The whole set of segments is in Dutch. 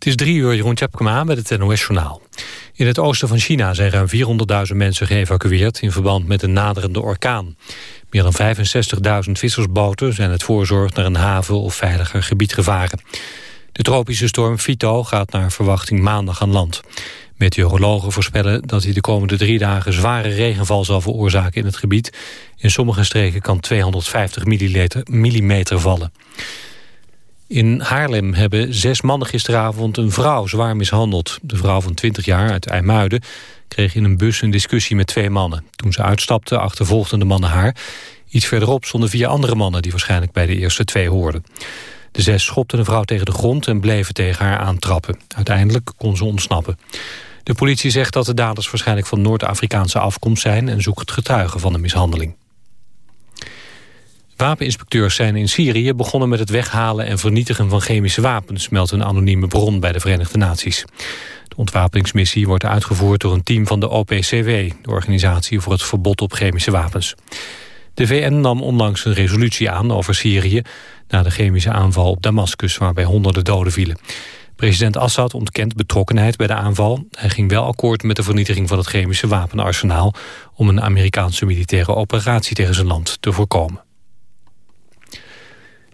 Het is drie uur, Jeroen Tjepkema met het NOS-journaal. In het oosten van China zijn ruim 400.000 mensen geëvacueerd... in verband met een naderende orkaan. Meer dan 65.000 vissersboten zijn het voorzorg naar een haven of veiliger gebied gevaren. De tropische storm Fito gaat naar verwachting maandag aan land. Meteorologen voorspellen dat hij de komende drie dagen zware regenval zal veroorzaken in het gebied. In sommige streken kan 250 millimeter vallen. In Haarlem hebben zes mannen gisteravond een vrouw zwaar mishandeld. De vrouw van 20 jaar uit IJmuiden kreeg in een bus een discussie met twee mannen. Toen ze uitstapte achtervolgden de mannen haar. Iets verderop stonden vier andere mannen die waarschijnlijk bij de eerste twee hoorden. De zes schopten de vrouw tegen de grond en bleven tegen haar aantrappen. Uiteindelijk kon ze ontsnappen. De politie zegt dat de daders waarschijnlijk van Noord-Afrikaanse afkomst zijn... en zoekt getuigen van de mishandeling. Wapeninspecteurs zijn in Syrië begonnen met het weghalen en vernietigen van chemische wapens, meldt een anonieme bron bij de Verenigde Naties. De ontwapeningsmissie wordt uitgevoerd door een team van de OPCW, de organisatie voor het verbod op chemische wapens. De VN nam onlangs een resolutie aan over Syrië na de chemische aanval op Damascus, waarbij honderden doden vielen. President Assad ontkent betrokkenheid bij de aanval. Hij ging wel akkoord met de vernietiging van het chemische wapenarsenaal... om een Amerikaanse militaire operatie tegen zijn land te voorkomen.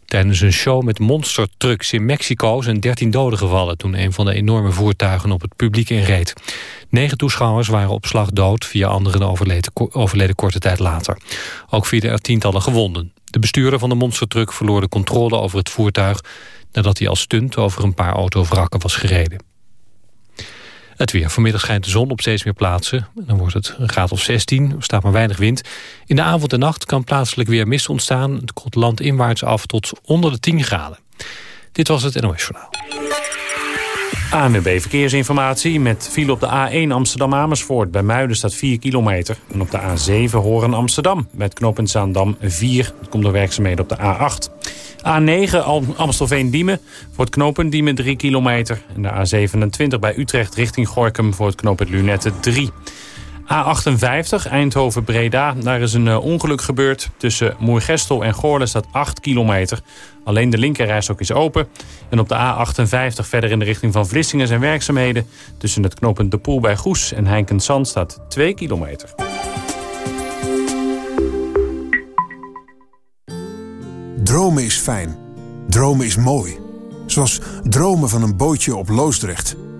Tijdens een show met monstertrucks in Mexico zijn 13 doden gevallen... toen een van de enorme voertuigen op het publiek inreed. Negen toeschouwers waren op slag dood, vier anderen overleden, overleden korte tijd later. Ook vielen er tientallen gewonden. De bestuurder van de monstertruck verloor de controle over het voertuig... nadat hij als stunt over een paar autovrakken was gereden. Het weer. Vanmiddag schijnt de zon op steeds meer plaatsen. Dan wordt het een graad of 16, er staat maar weinig wind. In de avond en nacht kan plaatselijk weer mist ontstaan. Het komt landinwaarts af tot onder de 10 graden. Dit was het NOS Journaal. ANWB Verkeersinformatie met file op de A1 Amsterdam-Amersfoort. Bij Muiden staat 4 kilometer. En op de A7 Horen Amsterdam. Met knooppunt Zaandam 4. Dat komt door werkzaamheden op de A8. A9 Amstelveen-Diemen voor het knooppunt Diemen 3 kilometer. En de A27 bij Utrecht richting Gorkum voor het knooppunt Lunette 3. A58 Eindhoven-Breda. Daar is een eh, ongeluk gebeurd. Tussen Moergestel en Goorlen staat 8 kilometer. Alleen de linkerrijstok is open. En op de A58 verder in de richting van Vlissingen zijn werkzaamheden. Tussen het knooppunt De Poel bij Goes en Heinkensand staat 2 kilometer. Dromen is fijn. Dromen is mooi. Zoals dromen van een bootje op Loosdrecht.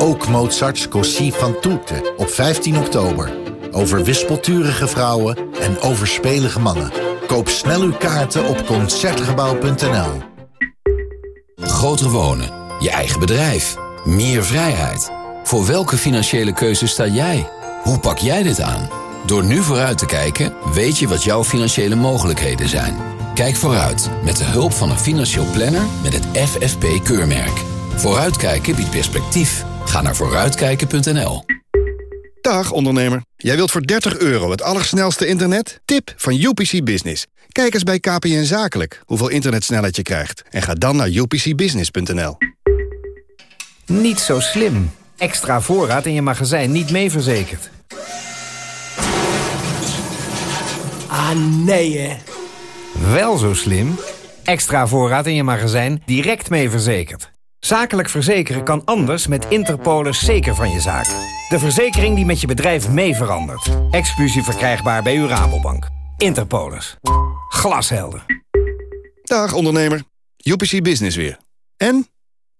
Ook Mozart's Così van Tutte op 15 oktober. Over wispelturige vrouwen en overspelige mannen. Koop snel uw kaarten op Concertgebouw.nl. Groter wonen, je eigen bedrijf, meer vrijheid. Voor welke financiële keuze sta jij? Hoe pak jij dit aan? Door nu vooruit te kijken, weet je wat jouw financiële mogelijkheden zijn. Kijk vooruit met de hulp van een financieel planner met het FFP-keurmerk. Vooruitkijken biedt perspectief. Ga naar vooruitkijken.nl. Dag ondernemer. Jij wilt voor 30 euro het allersnelste internet? Tip van UPC Business. Kijk eens bij KPN Zakelijk hoeveel internetsnelheid je krijgt. En ga dan naar upcbusiness.nl. Niet zo slim. Extra voorraad in je magazijn niet mee verzekerd. Ah, nee hè. Wel zo slim. Extra voorraad in je magazijn direct mee verzekerd. Zakelijk verzekeren kan anders met Interpolis zeker van je zaak. De verzekering die met je bedrijf mee verandert. Exclusief verkrijgbaar bij uw Rabobank. Interpolis. Glashelder. Dag ondernemer. UPC Business weer. En?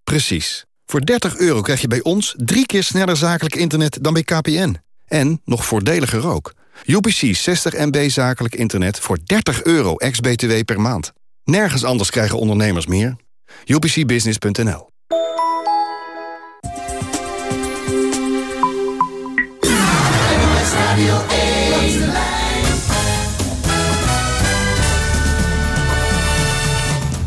Precies. Voor 30 euro krijg je bij ons drie keer sneller zakelijk internet dan bij KPN. En nog voordeliger ook. UPC 60 MB zakelijk internet voor 30 euro ex-BTW per maand. Nergens anders krijgen ondernemers meer. UPCbusiness.nl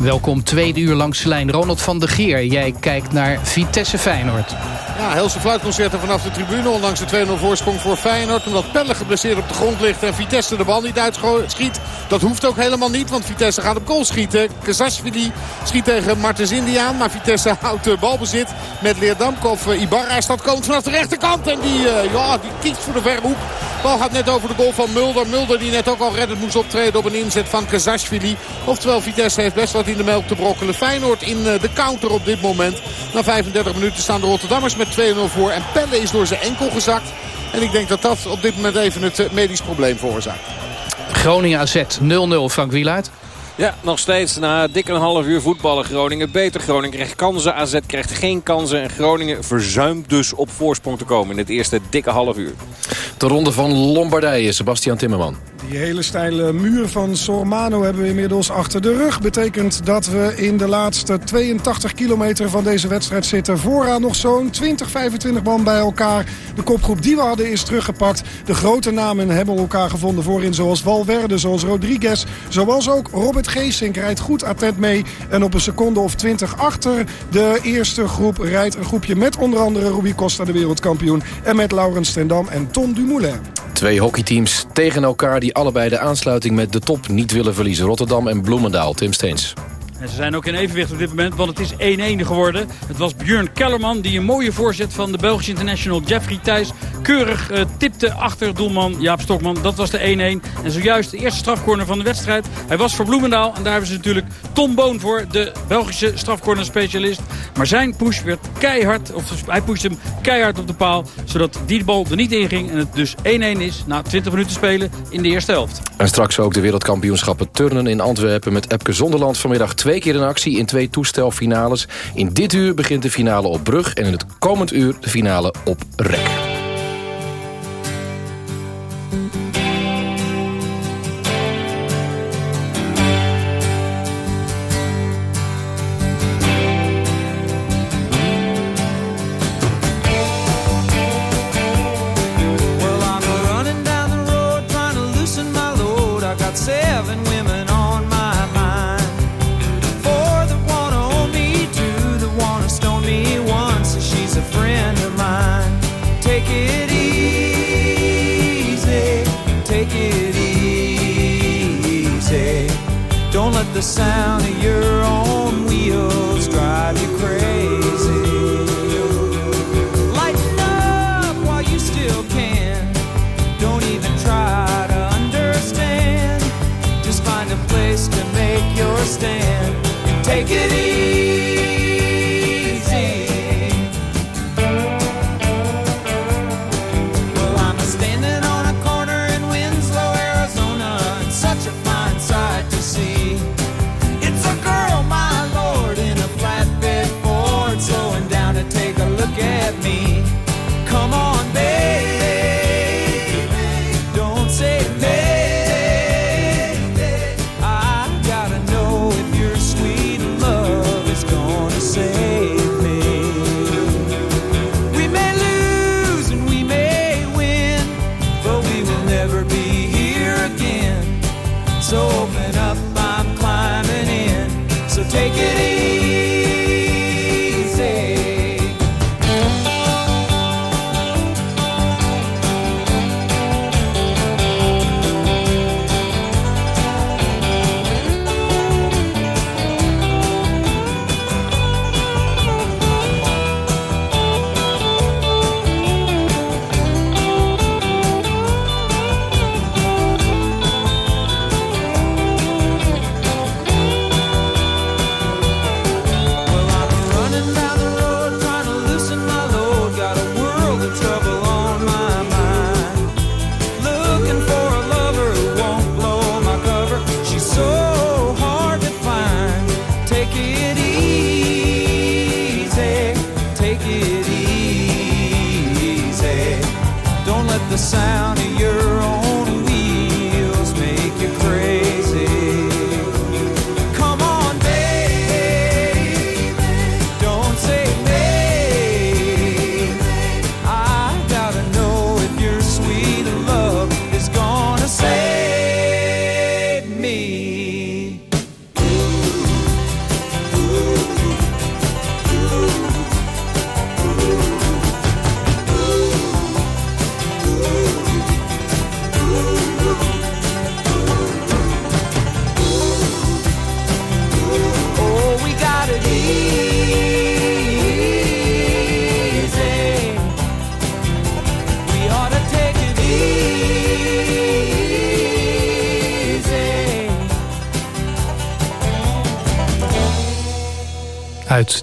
Welkom tweede uur langs de lijn. Ronald van der Geer, jij kijkt naar Vitesse Feyenoord. Ja, Helse fluitconcerten vanaf de tribune. Ondanks de 2-0 voorsprong voor Feyenoord. Omdat Pelle geblesseerd op de grond ligt en Vitesse de bal niet uitschiet. Dat hoeft ook helemaal niet, want Vitesse gaat op goal schieten. Kazashvili schiet tegen Martens Indiaan. Maar Vitesse houdt de balbezit met Leerdamkov. Ibarra staat komend vanaf de rechterkant. En die, uh, ja, die voor de verre hoek. De bal gaat net over de goal van Mulder. Mulder die net ook al reddend moest optreden op een inzet van Kazashvili. Oftewel, Vitesse heeft best wat in de melk te brokkelen. Feyenoord in de counter op dit moment. Na 35 minuten staan de Rotterdammers met 2-0 voor. En Pelle is door zijn enkel gezakt. En ik denk dat dat op dit moment even het medisch probleem veroorzaakt. Groningen AZ 0-0 Frank Wieluid. Ja, nog steeds na dik een half uur voetballen Groningen. Beter Groningen krijgt kansen, AZ krijgt geen kansen. En Groningen verzuimt dus op voorsprong te komen in het eerste dikke half uur. De ronde van Lombardije, Sebastian Timmerman. Die hele steile muur van Sormano hebben we inmiddels achter de rug. Betekent dat we in de laatste 82 kilometer van deze wedstrijd zitten. Vooraan nog zo'n 20, 25 man bij elkaar. De kopgroep die we hadden is teruggepakt. De grote namen hebben elkaar gevonden voorin. Zoals Valverde, zoals Rodriguez. Zoals ook Robert Geesink rijdt goed attent mee. En op een seconde of 20 achter de eerste groep rijdt een groepje met onder andere Ruby Costa, de wereldkampioen. En met Laurens Stendam en Tom Dumoulin. Twee hockeyteams tegen elkaar die allebei de aansluiting met de top niet willen verliezen. Rotterdam en Bloemendaal. Tim Steens. En ze zijn ook in evenwicht op dit moment, want het is 1-1 geworden. Het was Björn Kellerman die een mooie voorzet van de Belgische international Jeffrey Thijs... keurig uh, tipte achter doelman Jaap Stokman. Dat was de 1-1. En zojuist de eerste strafcorner van de wedstrijd. Hij was voor Bloemendaal en daar hebben ze natuurlijk Tom Boon voor... de Belgische strafcorner specialist. Maar zijn push werd keihard, of hij pushte hem keihard op de paal... zodat die bal er niet in ging en het dus 1-1 is na 20 minuten spelen in de eerste helft. En straks ook de wereldkampioenschappen turnen in Antwerpen... met Epke Zonderland vanmiddag 2 twee keer in actie in twee toestelfinales. In dit uur begint de finale op Brug en in het komend uur de finale op Rek. the sound of your own.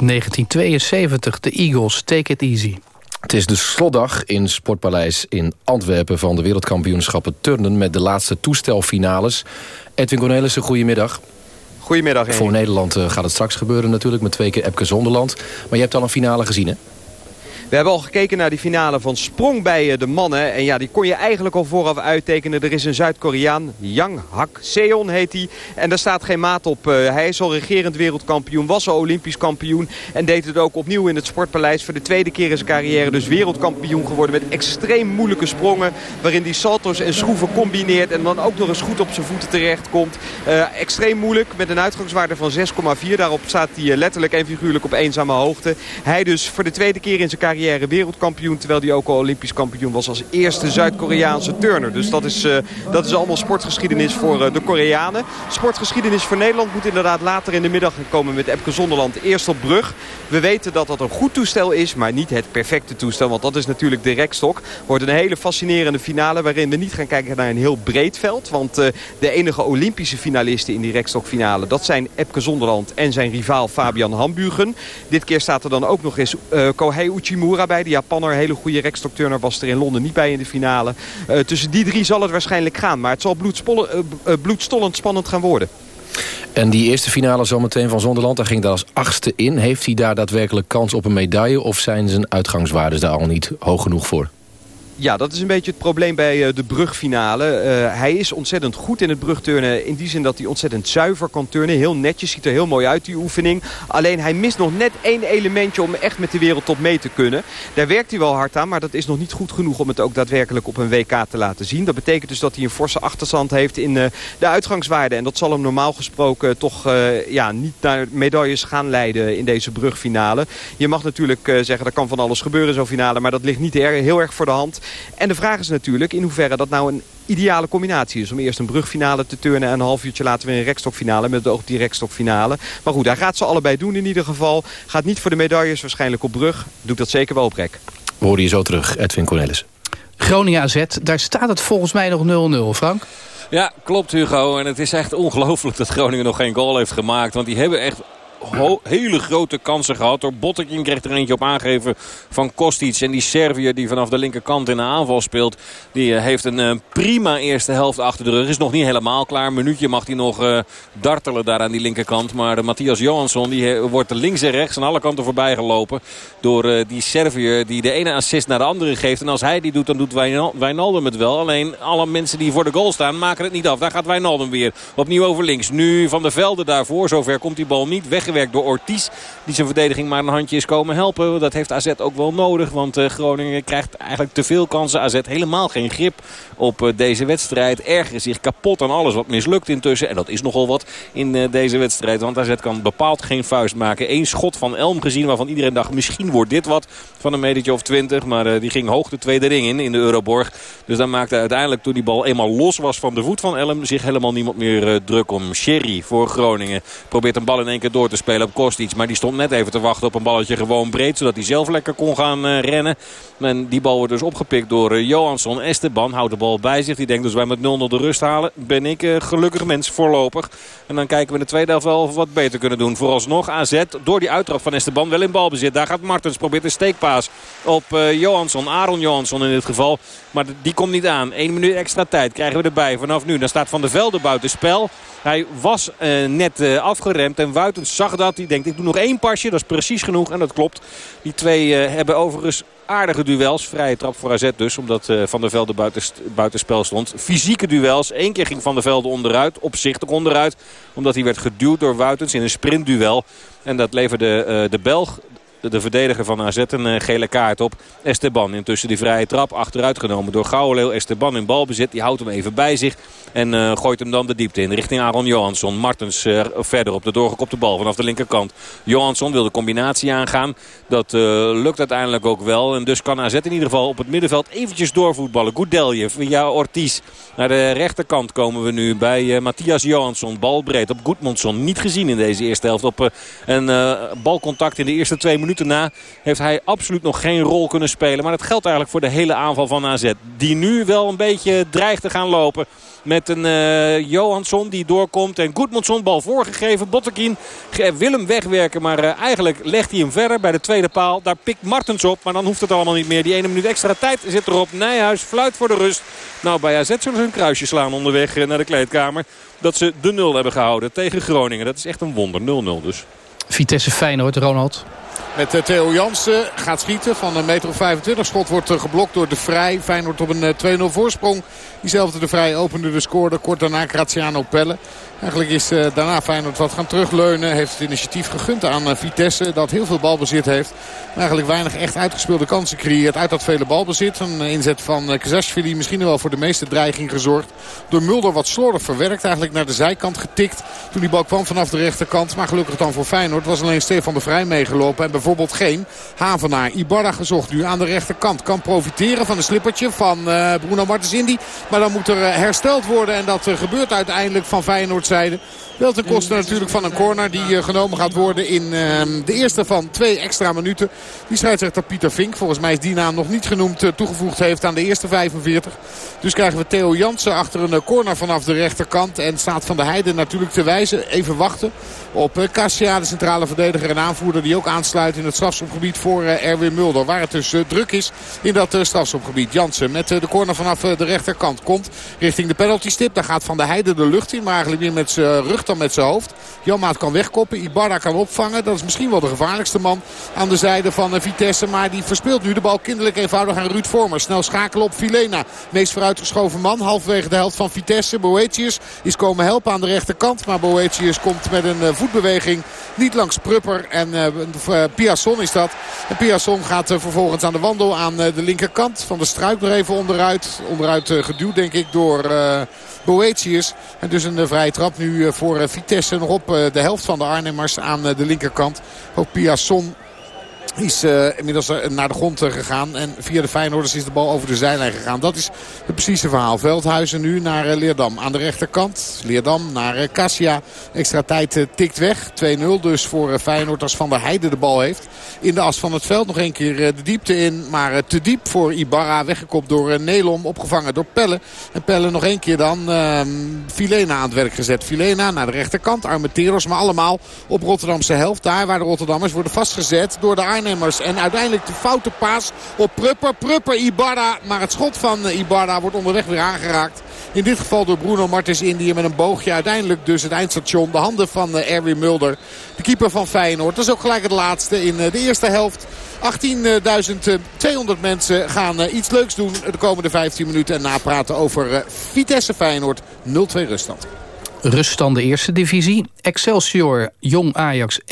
1972, de Eagles, Take It Easy. Het is de slotdag in Sportpaleis in Antwerpen... van de wereldkampioenschappen turnen met de laatste toestelfinales. Edwin Cornelissen, goedemiddag. Goedemiddag. Voor Nederland eh, gaat het straks gebeuren natuurlijk... met twee keer Epke Zonderland. Maar je hebt al een finale gezien, hè? We hebben al gekeken naar die finale van sprong bij eh, de mannen. En ja, die kon je eigenlijk al vooraf uittekenen. Er is een Zuid-Koreaan, Yang Hak Seon heet hij. En daar staat geen maat op. Uh, hij is al regerend wereldkampioen, was al olympisch kampioen. En deed het ook opnieuw in het Sportpaleis. Voor de tweede keer in zijn carrière dus wereldkampioen geworden. Met extreem moeilijke sprongen. Waarin hij salto's en schroeven combineert. En dan ook nog eens goed op zijn voeten terecht komt. Uh, extreem moeilijk met een uitgangswaarde van 6,4. Daarop staat hij letterlijk en figuurlijk op eenzame hoogte. Hij dus voor de tweede keer in zijn carrière wereldkampioen. Terwijl hij ook al olympisch kampioen was als eerste Zuid-Koreaanse turner. Dus dat is, uh, dat is allemaal sportgeschiedenis voor uh, de Koreanen. Sportgeschiedenis voor Nederland moet inderdaad later in de middag komen met Epke Zonderland. Eerst op brug. We weten dat dat een goed toestel is, maar niet het perfecte toestel. Want dat is natuurlijk de rekstok. Wordt een hele fascinerende finale waarin we niet gaan kijken naar een heel breed veld. Want uh, de enige Olympische finalisten in die rekstokfinale... dat zijn Epke Zonderland en zijn rivaal Fabian Hambugen. Dit keer staat er dan ook nog eens uh, Kohei Uchimura bij. De Japanner, hele goede rekstokturner, was er in Londen niet bij in de finale. Uh, tussen die drie zal het waarschijnlijk gaan. Maar het zal uh, bloedstollend spannend gaan worden. En die eerste finale zometeen van Zonderland, daar ging daar als achtste in. Heeft hij daar daadwerkelijk kans op een medaille... of zijn zijn uitgangswaarden daar al niet hoog genoeg voor? Ja, dat is een beetje het probleem bij uh, de brugfinale. Uh, hij is ontzettend goed in het brugturnen. In die zin dat hij ontzettend zuiver kan turnen. Heel netjes, ziet er heel mooi uit die oefening. Alleen hij mist nog net één elementje om echt met de wereldtop mee te kunnen. Daar werkt hij wel hard aan, maar dat is nog niet goed genoeg om het ook daadwerkelijk op een WK te laten zien. Dat betekent dus dat hij een forse achterstand heeft in uh, de uitgangswaarde. En dat zal hem normaal gesproken toch ja, niet naar medailles gaan leiden in deze brugfinale. Je mag natuurlijk zeggen, er kan van alles gebeuren in zo'n finale. Maar dat ligt niet heel erg voor de hand. En de vraag is natuurlijk in hoeverre dat nou een ideale combinatie is. Om eerst een brugfinale te turnen en een half uurtje later weer een rekstokfinale. Met ook die rekstokfinale. Maar goed, hij gaat ze allebei doen in ieder geval. Gaat niet voor de medailles waarschijnlijk op brug. Doet dat zeker wel op rek. We horen je zo terug, Edwin Cornelis. Groningen AZ, daar staat het volgens mij nog 0-0, Frank. Ja, klopt Hugo. En het is echt ongelooflijk dat Groningen nog geen goal heeft gemaakt. Want die hebben echt hele grote kansen gehad. Door Bottekin kreeg er eentje op aangeven van Kostic. En die Serviër die vanaf de linkerkant in de aanval speelt. Die uh, heeft een uh, prima eerste helft achter de rug. Is nog niet helemaal klaar. Een minuutje mag hij nog uh, dartelen daar aan die linkerkant. Maar de Matthias Johansson die wordt links en rechts aan alle kanten voorbij gelopen. Door die Serviër die de ene assist naar de andere geeft. En als hij die doet dan doet Wijnaldum het wel. Alleen alle mensen die voor de goal staan maken het niet af. Daar gaat Wijnaldum weer opnieuw over links. Nu Van de Velde daarvoor. Zover komt die bal niet. Weggewerkt door Ortiz. Die zijn verdediging maar een handje is komen helpen. Dat heeft AZ ook wel nodig. Want uh, Groningen krijgt eigenlijk te veel kansen. AZ helemaal geen grip op uh, deze wedstrijd. Ergeren zich kapot aan alles wat mislukt intussen. En dat is nogal wat in uh, deze wedstrijd. Want AZ kan bepaald geen vuist maken. Eén schot van Elm gezien waarvan iedereen dacht misschien wordt dit wat. Van een metertje of twintig. Maar die ging hoog de tweede ring in in de Euroborg. Dus dan maakte uiteindelijk toen die bal eenmaal los was van de voet van Elm. Zich helemaal niemand meer druk om. Sherry voor Groningen. Probeert een bal in één keer door te spelen op Kostic. Maar die stond net even te wachten op een balletje gewoon breed. Zodat hij zelf lekker kon gaan uh, rennen. En die bal wordt dus opgepikt door uh, Johansson. Esteban houdt de bal bij zich. Die denkt dus wij met 0-0 de rust halen. Ben ik uh, gelukkig mens voorlopig. En dan kijken we in de tweede helft wel wat beter kunnen doen. Vooralsnog AZ door die uittrap van Esteban wel in balbezit. Daar gaat Martens. Probeert een steekpaas op Johansson. Aaron Johansson in dit geval. Maar die komt niet aan. Eén minuut extra tijd krijgen we erbij vanaf nu. Dan staat Van der Velde buiten spel. Hij was net afgeremd en Wuitens zag dat. Hij denkt ik doe nog één pasje. Dat is precies genoeg en dat klopt. Die twee uh, hebben overigens aardige duels. Vrije trap voor AZ dus. Omdat Van der Velde buiten, buitenspel stond. Fysieke duels. Eén keer ging Van der Velde onderuit. Opzichtig onderuit. Omdat hij werd geduwd door Wuitens in een sprintduel. En dat leverde de Belg de verdediger van AZ een eh, gele kaart op. Esteban intussen die vrije trap achteruit genomen door Gouwenleeuw. Esteban in balbezit. Die houdt hem even bij zich. En uh, gooit hem dan de diepte in richting Aaron Johansson. Martens uh, verder op de doorgekopte bal vanaf de linkerkant. Johansson wil de combinatie aangaan. Dat lukt uiteindelijk ook wel. En dus kan AZ in ieder geval op het middenveld eventjes doorvoetballen. Goudelje via Ortiz. Naar de rechterkant komen we nu bij Matthias Johansson. Bal breed op Goedmondsson. Niet gezien in deze eerste helft. Op een balcontact in de eerste twee minuten minuten na heeft hij absoluut nog geen rol kunnen spelen. Maar dat geldt eigenlijk voor de hele aanval van AZ. Die nu wel een beetje dreigt te gaan lopen. Met een uh, Johansson die doorkomt. En Goedmondson bal voorgegeven. Bottekin wil hem wegwerken. Maar uh, eigenlijk legt hij hem verder bij de tweede paal. Daar pikt Martens op. Maar dan hoeft het allemaal niet meer. Die ene minuut extra tijd zit erop. Nijhuis fluit voor de rust. Nou bij AZ zullen ze een kruisje slaan onderweg naar de kleedkamer. Dat ze de nul hebben gehouden tegen Groningen. Dat is echt een wonder. 0-0 dus. Vitesse Feyenoord, Ronald. Met Theo Jansen gaat schieten van een meter of 25. Schot wordt geblokt door De Vrij. Feyenoord op een 2-0 voorsprong. Diezelfde De Vrij opende de score. Kort daarna Graziano Pelle. Eigenlijk is uh, daarna Feyenoord wat gaan terugleunen. Heeft het initiatief gegund aan uh, Vitesse. Dat heel veel balbezit heeft. Maar eigenlijk weinig echt uitgespeelde kansen creëert. Uit dat vele balbezit. Een inzet van Kazashvili misschien wel voor de meeste dreiging gezorgd. Door Mulder wat slordig verwerkt. Eigenlijk naar de zijkant getikt. Toen die bal kwam vanaf de rechterkant. Maar gelukkig dan voor Feyenoord was alleen Stefan de Vrij meegelopen. En bijvoorbeeld geen Havenaar. Ibarra gezocht nu aan de rechterkant. Kan profiteren van een slippertje van Bruno Martens Indy. Maar dan moet er hersteld worden. En dat gebeurt uiteindelijk van Feyenoord zijde. Wel ten koste natuurlijk van een corner die eh, genomen gaat worden in ehm, de eerste van twee extra minuten. Die scheidsrechter Pieter Vink, volgens mij is die naam nog niet genoemd, eh, toegevoegd heeft aan de eerste 45. Dus krijgen we Theo Jansen achter een eh, corner vanaf de rechterkant. En staat Van de Heide natuurlijk te wijzen. Even wachten op Cassia, de centrale verdediger en aanvoerder. Die ook aansluit in het strafschopgebied voor Erwin Mulder. Waar het dus druk is in dat strafschopgebied. Jansen met de corner vanaf de rechterkant komt richting de penalty stip. Daar gaat Van de Heide de lucht in. Maar eigenlijk weer met zijn rug dan met zijn hoofd. Janmaat kan wegkoppen. Ibarra kan opvangen. Dat is misschien wel de gevaarlijkste man aan de zijde van Vitesse. Maar die verspeelt nu de bal kinderlijk eenvoudig aan Ruud Vormer. Snel schakelen op Filena. Meest vooruitgeschoven man. Halverwege de helft van Vitesse. Boetius is komen helpen aan de rechterkant. Maar Boetius komt met een voetbeweging niet langs Prupper. En uh, Piasson is dat. En Piasson gaat vervolgens aan de wandel aan de linkerkant. Van de struik er even onderuit. Onderuit geduwd denk ik door... Boetius. En dus een vrije trap nu voor Vitesse. Nog op de helft van de Arnhemmers aan de linkerkant. Ook Piasson is uh, inmiddels naar de grond gegaan. En via de Feyenoorders is de bal over de zijlijn gegaan. Dat is het precieze verhaal. Veldhuizen nu naar Leerdam. Aan de rechterkant. Leerdam naar uh, Cassia. Extra tijd tikt weg. 2-0 dus voor Feyenoord als Van der Heijden de bal heeft. In de as van het veld nog een keer de diepte in. Maar te diep voor Ibarra. Weggekopt door Nelom. Opgevangen door Pelle. En Pelle nog één keer dan ehm, Filena aan het werk gezet. Filena naar de rechterkant. Armenteros. Maar allemaal op Rotterdamse helft. Daar waar de Rotterdammers worden vastgezet door de Arnhem en uiteindelijk de foute paas op Prupper. Prupper Ibarra. Maar het schot van eh, Ibarra wordt onderweg weer aangeraakt. In dit geval door Bruno Martens Indië met een boogje. Uiteindelijk dus het eindstation. De handen van eh, Erwin Mulder. De keeper van Feyenoord. Dat is ook gelijk het laatste in eh, de eerste helft. 18.200 mensen gaan iets leuks doen de komende 15 minuten. En napraten over Vitesse Feyenoord 0-2 ruststand. Ruststand de eerste divisie. Excelsior Jong Ajax 1-0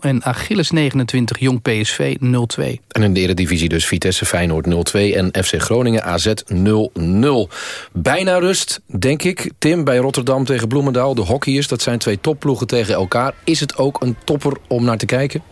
en Achilles 29 Jong PSV 0-2. En in de eredivisie dus Vitesse Feyenoord 0-2 en FC Groningen AZ 0-0. Bijna rust, denk ik. Tim, bij Rotterdam tegen Bloemendaal. De hockeyers, dat zijn twee topploegen tegen elkaar. Is het ook een topper om naar te kijken?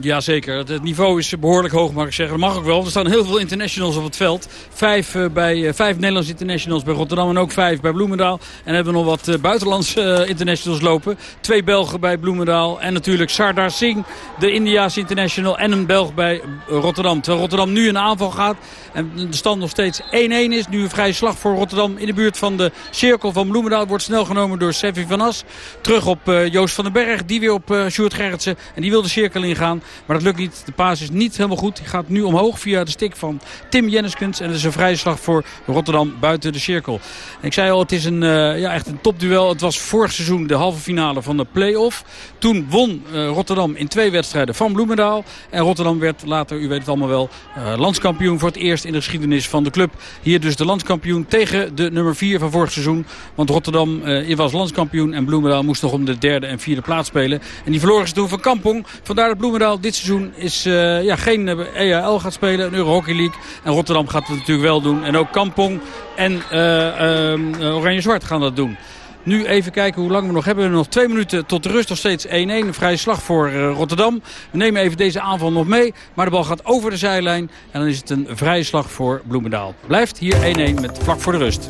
Jazeker, het niveau is behoorlijk hoog mag ik zeggen. Dat mag ook wel. Er staan heel veel internationals op het veld. Vijf, uh, bij, uh, vijf Nederlandse internationals bij Rotterdam en ook vijf bij Bloemendaal. En hebben we nog wat uh, buitenlandse internationals lopen. Twee Belgen bij Bloemendaal en natuurlijk Sardar Singh, de Indiaanse international. En een Belg bij Rotterdam. Terwijl Rotterdam nu een aanval gaat en de stand nog steeds 1-1 is. Nu een vrije slag voor Rotterdam in de buurt van de cirkel van Bloemendaal. Wordt snel genomen door Sevi van As. Terug op Joost van den Berg, die weer op Sjoerd Gerritsen. En die wil de cirkel ingaan. Maar dat lukt niet. De paas is niet helemaal goed. Die gaat nu omhoog via de stick van Tim Jenneskens. En dat is een vrije slag voor Rotterdam buiten de cirkel. Ik zei al, het is een, uh, ja, echt een topduel. Het was vorig seizoen de halve finale van de play-off. Toen won uh, Rotterdam in twee wedstrijden van Bloemendaal. En Rotterdam werd later, u weet het allemaal wel, uh, landskampioen voor het eerst in de geschiedenis van de club. Hier dus de landskampioen tegen de nummer 4 van vorig seizoen. Want Rotterdam was landskampioen en Bloemendaal moest nog om de derde en vierde plaats spelen. En die verloren ze toen van Kampong. Vandaar dat Bloemendaal dit seizoen is, uh, ja, geen EHL gaat spelen, een Euro Hockey League. En Rotterdam gaat het natuurlijk wel doen. En ook Kampong en uh, uh, Oranje-Zwart gaan dat doen. Nu even kijken hoe lang we nog hebben. We hebben nog twee minuten tot de rust. Nog steeds 1-1. Een vrije slag voor Rotterdam. We nemen even deze aanval nog mee. Maar de bal gaat over de zijlijn. En dan is het een vrije slag voor Bloemendaal. Blijft hier 1-1 met vlak voor de rust.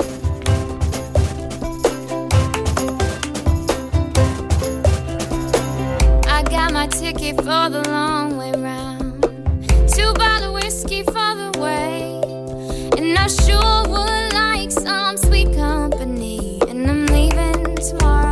I sure would like some sweet company. And I'm leaving tomorrow.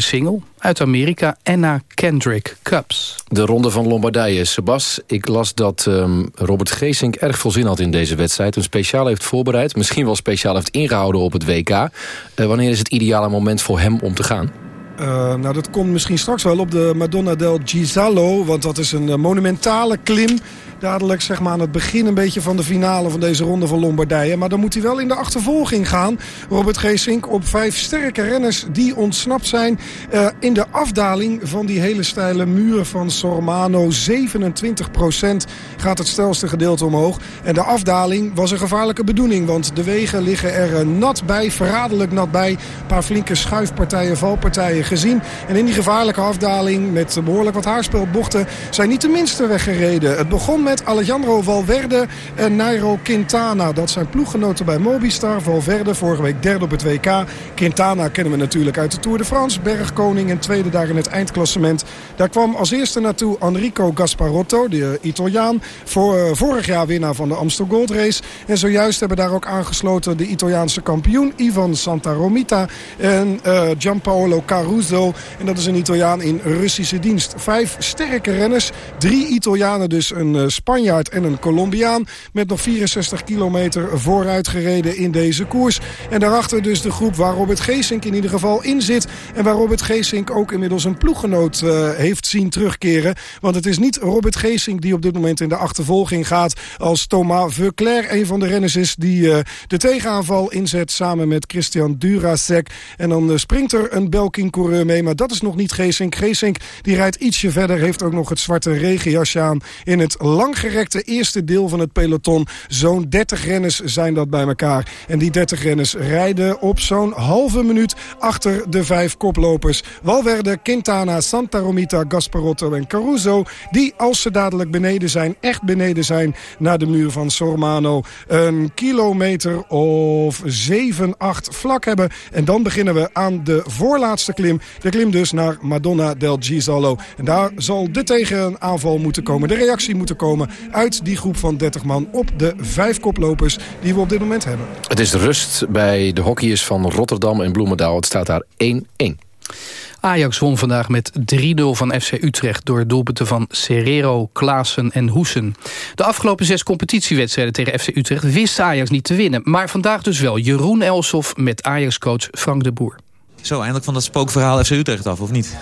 Single uit Amerika, Anna Kendrick Cups. De ronde van Lombardije. Sebas, ik las dat ehm, Robert Geesink erg veel zin had in deze wedstrijd. Een speciaal heeft voorbereid. Misschien wel speciaal heeft ingehouden op het WK. Eh, wanneer is het ideale moment voor hem om te gaan? Eh, nou, dat komt misschien straks wel op de Madonna del Gisalo. Want dat is een eh, monumentale klim. Dadelijk zeg maar aan het begin een beetje van de finale van deze ronde van Lombardije. Maar dan moet hij wel in de achtervolging gaan. Robert Geesink op vijf sterke renners die ontsnapt zijn. eh, in de afdaling van die hele steile muur van Sormano. 27% gaat het stelste gedeelte omhoog. En de afdaling was een gevaarlijke bedoeling. Want de wegen liggen er eh, nat bij, verraderlijk nat bij. Een paar flinke schuifpartijen, valpartijen gezien. En in die gevaarlijke afdaling met behoorlijk wat haarspelbochten... zijn niet de minste weggereden. Het begon met Alejandro Valverde en Nairo Quintana. Dat zijn ploeggenoten bij Mobistar. Valverde vorige week derde op het WK. Quintana kennen we natuurlijk uit de Tour de France. Bergkoning en tweede daar in het eindklassement. Daar kwam als eerste naartoe Enrico Gasparotto, de Italiaan. Voor, eh, vorig jaar winnaar van de Amstel Gold Race. En zojuist hebben daar ook aangesloten de Italiaanse kampioen Ivan Santaromita. En eh, Gianpaolo Caruso. En dat is een Italiaan in Russische dienst. Vijf sterke renners. Drie Italianen dus een eh, Spanjaard en een Colombiaan. Met nog 64 kilometer vooruit gereden in deze koers. En daarachter dus de groep waar Robert Geesink in ieder geval in zit. En waar Robert Geesink ook inmiddels een ploeggenoot eh, heeft zien terugkeren. Want het is niet Robert Geesink die op dit moment in de achtervolging gaat. Als Thomas Veuclair een van de renners is die eh, de tegenaanval inzet samen met Christian Durasek. En dan eh, springt er een Belkin-coureur mee. Maar dat is nog niet Geesink. Geesink die rijdt ietsje verder. Heeft ook nog het zwarte regenjasje aan in het langgerekte eerste deel van het peloton. Zo'n 30 renners zijn dat bij elkaar. En die 30 renners rijden op zo'n halve minuut achter de vijf koplopers. Valverde, Quintana, Santa Romita, Gasparotto en Caruso. Die als ze dadelijk beneden zijn, echt beneden zijn naar de muur van Sormano. Een kilometer of 7, 8 vlak hebben. En dan beginnen we aan de voorlaatste klim. De klim dus naar Madonna del Gisalo. En daar zal de tegenaanval moeten komen. De reactie moeten komen uit die groep van 30 man op de vijf koplopers die we op dit moment hebben. Het is rust bij de hockeyers van Rotterdam en Bloemendaal. Het staat daar 1-1. Ajax won vandaag met 3-0 van FC Utrecht... door doelpunten van Serrero, Klaassen en Hoesen. De afgelopen zes competitiewedstrijden tegen FC Utrecht... wist Ajax niet te winnen. Maar vandaag dus wel Jeroen Elsof met Ajax-coach Frank de Boer. Zo, eindelijk van dat spookverhaal FC Utrecht af, of niet?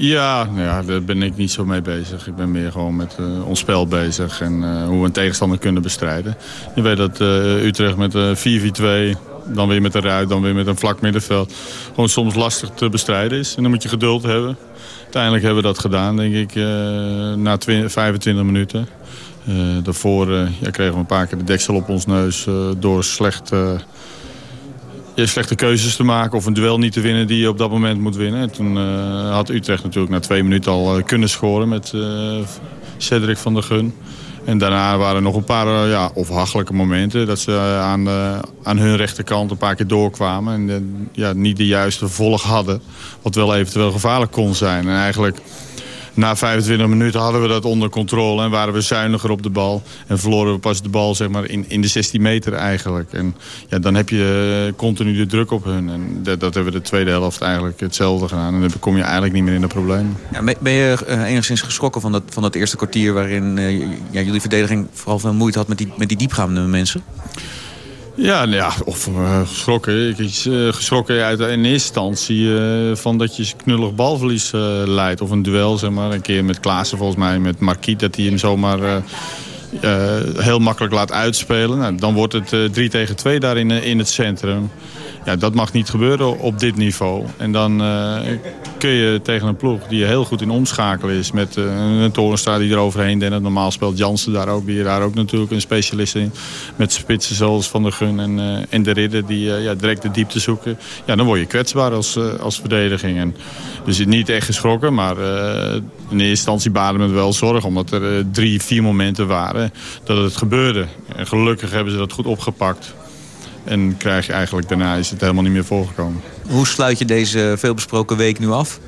Ja, ja, daar ben ik niet zo mee bezig. Ik ben meer gewoon met uh, ons spel bezig en uh, hoe we een tegenstander kunnen bestrijden. Je weet dat uh, Utrecht met 4-4-2, dan weer met een ruit, dan weer met een vlak middenveld... gewoon soms lastig te bestrijden is. En dan moet je geduld hebben. Uiteindelijk hebben we dat gedaan, denk ik, na 20, 25 minuten. daarvoor ja, kregen we een paar keer de deksel op ons neus door slecht je hebt slechte keuzes te maken of een duel niet te winnen die je op dat moment moet winnen. En toen uh, had Utrecht natuurlijk na twee minuten al uh, kunnen scoren met Cedric van der Gun. En daarna waren er nog een paar ja, of hachelijke momenten dat ze aan, aan hun rechterkant een paar keer doorkwamen. En ja, niet de juiste volg hadden, wat wel eventueel gevaarlijk kon zijn. En eigenlijk na 25 minuten hadden we dat onder controle en waren we zuiniger op de bal. En verloren we pas de bal zeg maar, in, in de 16 meter eigenlijk. En ja, dan heb je continu de druk op hun. En dat, dat hebben we de tweede helft eigenlijk hetzelfde gedaan. En dan kom je eigenlijk niet meer in de problemen. Ja, ben je uh, enigszins geschrokken van dat, van dat eerste kwartier... waarin uh, ja, jullie verdediging vooral veel moeite had met die, met die diepgaande mensen? Ja, nou ja of uh, geschrokken. Ik uh, geschrokken uit in eerste instantie uh, van dat je knullig balverlies leidt. Of een duel, zeg maar. Een keer met Klaassen volgens mij, met Marquiet, dat hij hem zomaar heel makkelijk laat uitspelen. Nou, dan wordt het 3 tegen 2 daar in, in het centrum. Ja, dat mag niet gebeuren op dit niveau. En dan uh, kun je tegen een ploeg die heel goed in omschakelen is... met uh, een Torenstra die er overheen denkt. Normaal speelt Jansen daar ook, die daar ook natuurlijk een specialist in. Met spitsen zoals Van der Gun en, uh, en de Ridder die ja, direct de diepte zoeken. Ja, dan word je kwetsbaar als, als verdediging. En, dus niet echt geschrokken, maar in eerste instantie baden me wel zorg... omdat er drie, vier momenten waren dat het gebeurde. En gelukkig hebben ze dat goed opgepakt. En krijg je eigenlijk daarna is het helemaal niet meer voorgekomen. Hoe sluit je deze veelbesproken week nu af?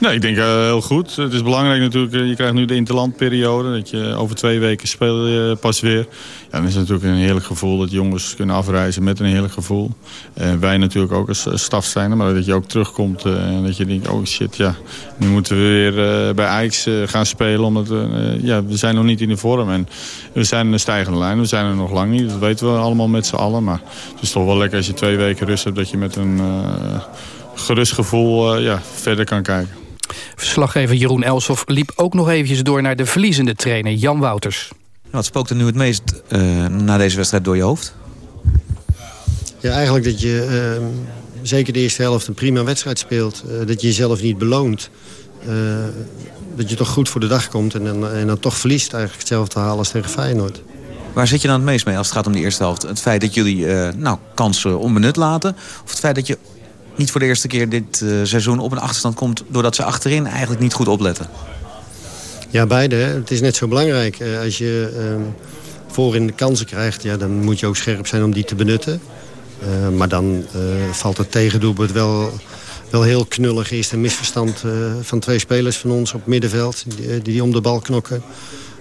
Nee, ik denk uh, heel goed. Het is belangrijk natuurlijk, je krijgt nu de interlandperiode. Dat je over twee weken speel je pas weer. Ja, dan is het natuurlijk een heerlijk gevoel dat jongens kunnen afreizen met een heerlijk gevoel. Uh, wij natuurlijk ook als staf zijn, maar dat je ook terugkomt en dat je denkt, oh shit, ja, nu moeten we weer bij Ajax gaan spelen. Omdat ja, we zijn nog niet in de vorm en we zijn in een stijgende lijn. We zijn er nog lang niet, dat weten we allemaal met z'n allen. Maar het is toch wel lekker als je twee weken rust hebt dat je met een gerust gevoel ja, verder kan kijken. Verslaggever Jeroen Elsof liep ook nog eventjes door naar de verliezende trainer Jan Wouters. Wat spookt er nu het meest uh, na deze wedstrijd door je hoofd? Ja, eigenlijk dat je uh, zeker de eerste helft een prima wedstrijd speelt. Uh, dat je jezelf niet beloont. dat je toch goed voor de dag komt en, en, en, dan toch verliest eigenlijk hetzelfde halen als tegen Feyenoord. Waar zit je dan het meest mee als het gaat om de eerste helft? Het feit dat jullie nou, kansen onbenut laten? Of het feit dat je niet voor de eerste keer dit uh, seizoen op een achterstand komt... doordat ze achterin eigenlijk niet goed opletten? Ja, beide. Het is net zo belangrijk. Uh, als je uh, voorin de kansen krijgt, ja, dan moet je ook scherp zijn om die te benutten. maar dan valt het tegendoelpunt wel, wel heel knullig. Eerst een misverstand van twee spelers van ons op middenveld... die, die om de bal knokken.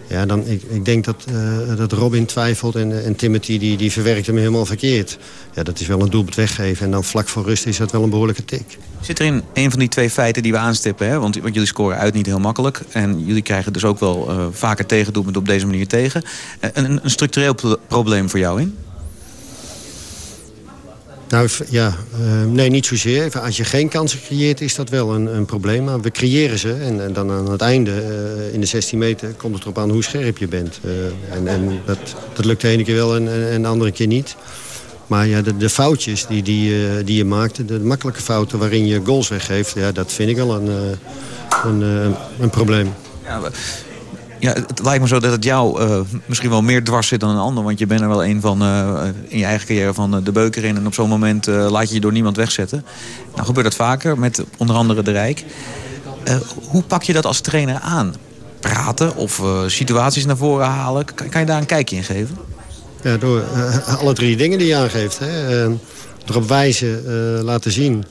Ja, dan, ik, ik denk dat, uh, dat Robin twijfelt en, en Timothy die, die verwerkt hem helemaal verkeerd. Ja, dat is wel een doelpunt weggeven. En dan vlak voor rust is dat wel een behoorlijke tik. Zit er in een van die twee feiten die we aanstippen? Hè? Want, want jullie scoren uit niet heel makkelijk. En jullie krijgen dus ook wel uh, vaker tegendoelpunt op deze manier tegen. Een, een structureel probleem voor jou in? Nou ja, uh, nee, niet zozeer. Als je geen kansen creëert, is dat wel een, een probleem. Maar we creëren ze. En, en dan aan het einde, uh, in de 16 meter, komt het erop aan hoe scherp je bent. Uh, en en dat, dat lukt de ene keer wel en, en de andere keer niet. Maar ja, de, de foutjes die, die, die je maakt, de makkelijke fouten waarin je goals weggeeft... Ja, dat vind ik wel een, een, een, een probleem. Ja, ja, het lijkt me zo dat het jou uh, misschien wel meer dwars zit dan een ander. Want je bent er wel een van uh, in je eigen carrière van uh, de beuker in. En op zo'n moment laat je je door niemand wegzetten. Nou gebeurt dat vaker met onder andere de Rijk. hoe pak je dat als trainer aan? Praten of situaties naar voren halen? Kan, kan, je daar een kijkje in geven? Ja, door alle drie dingen die je aangeeft. Hè. erop wijzen, laten zien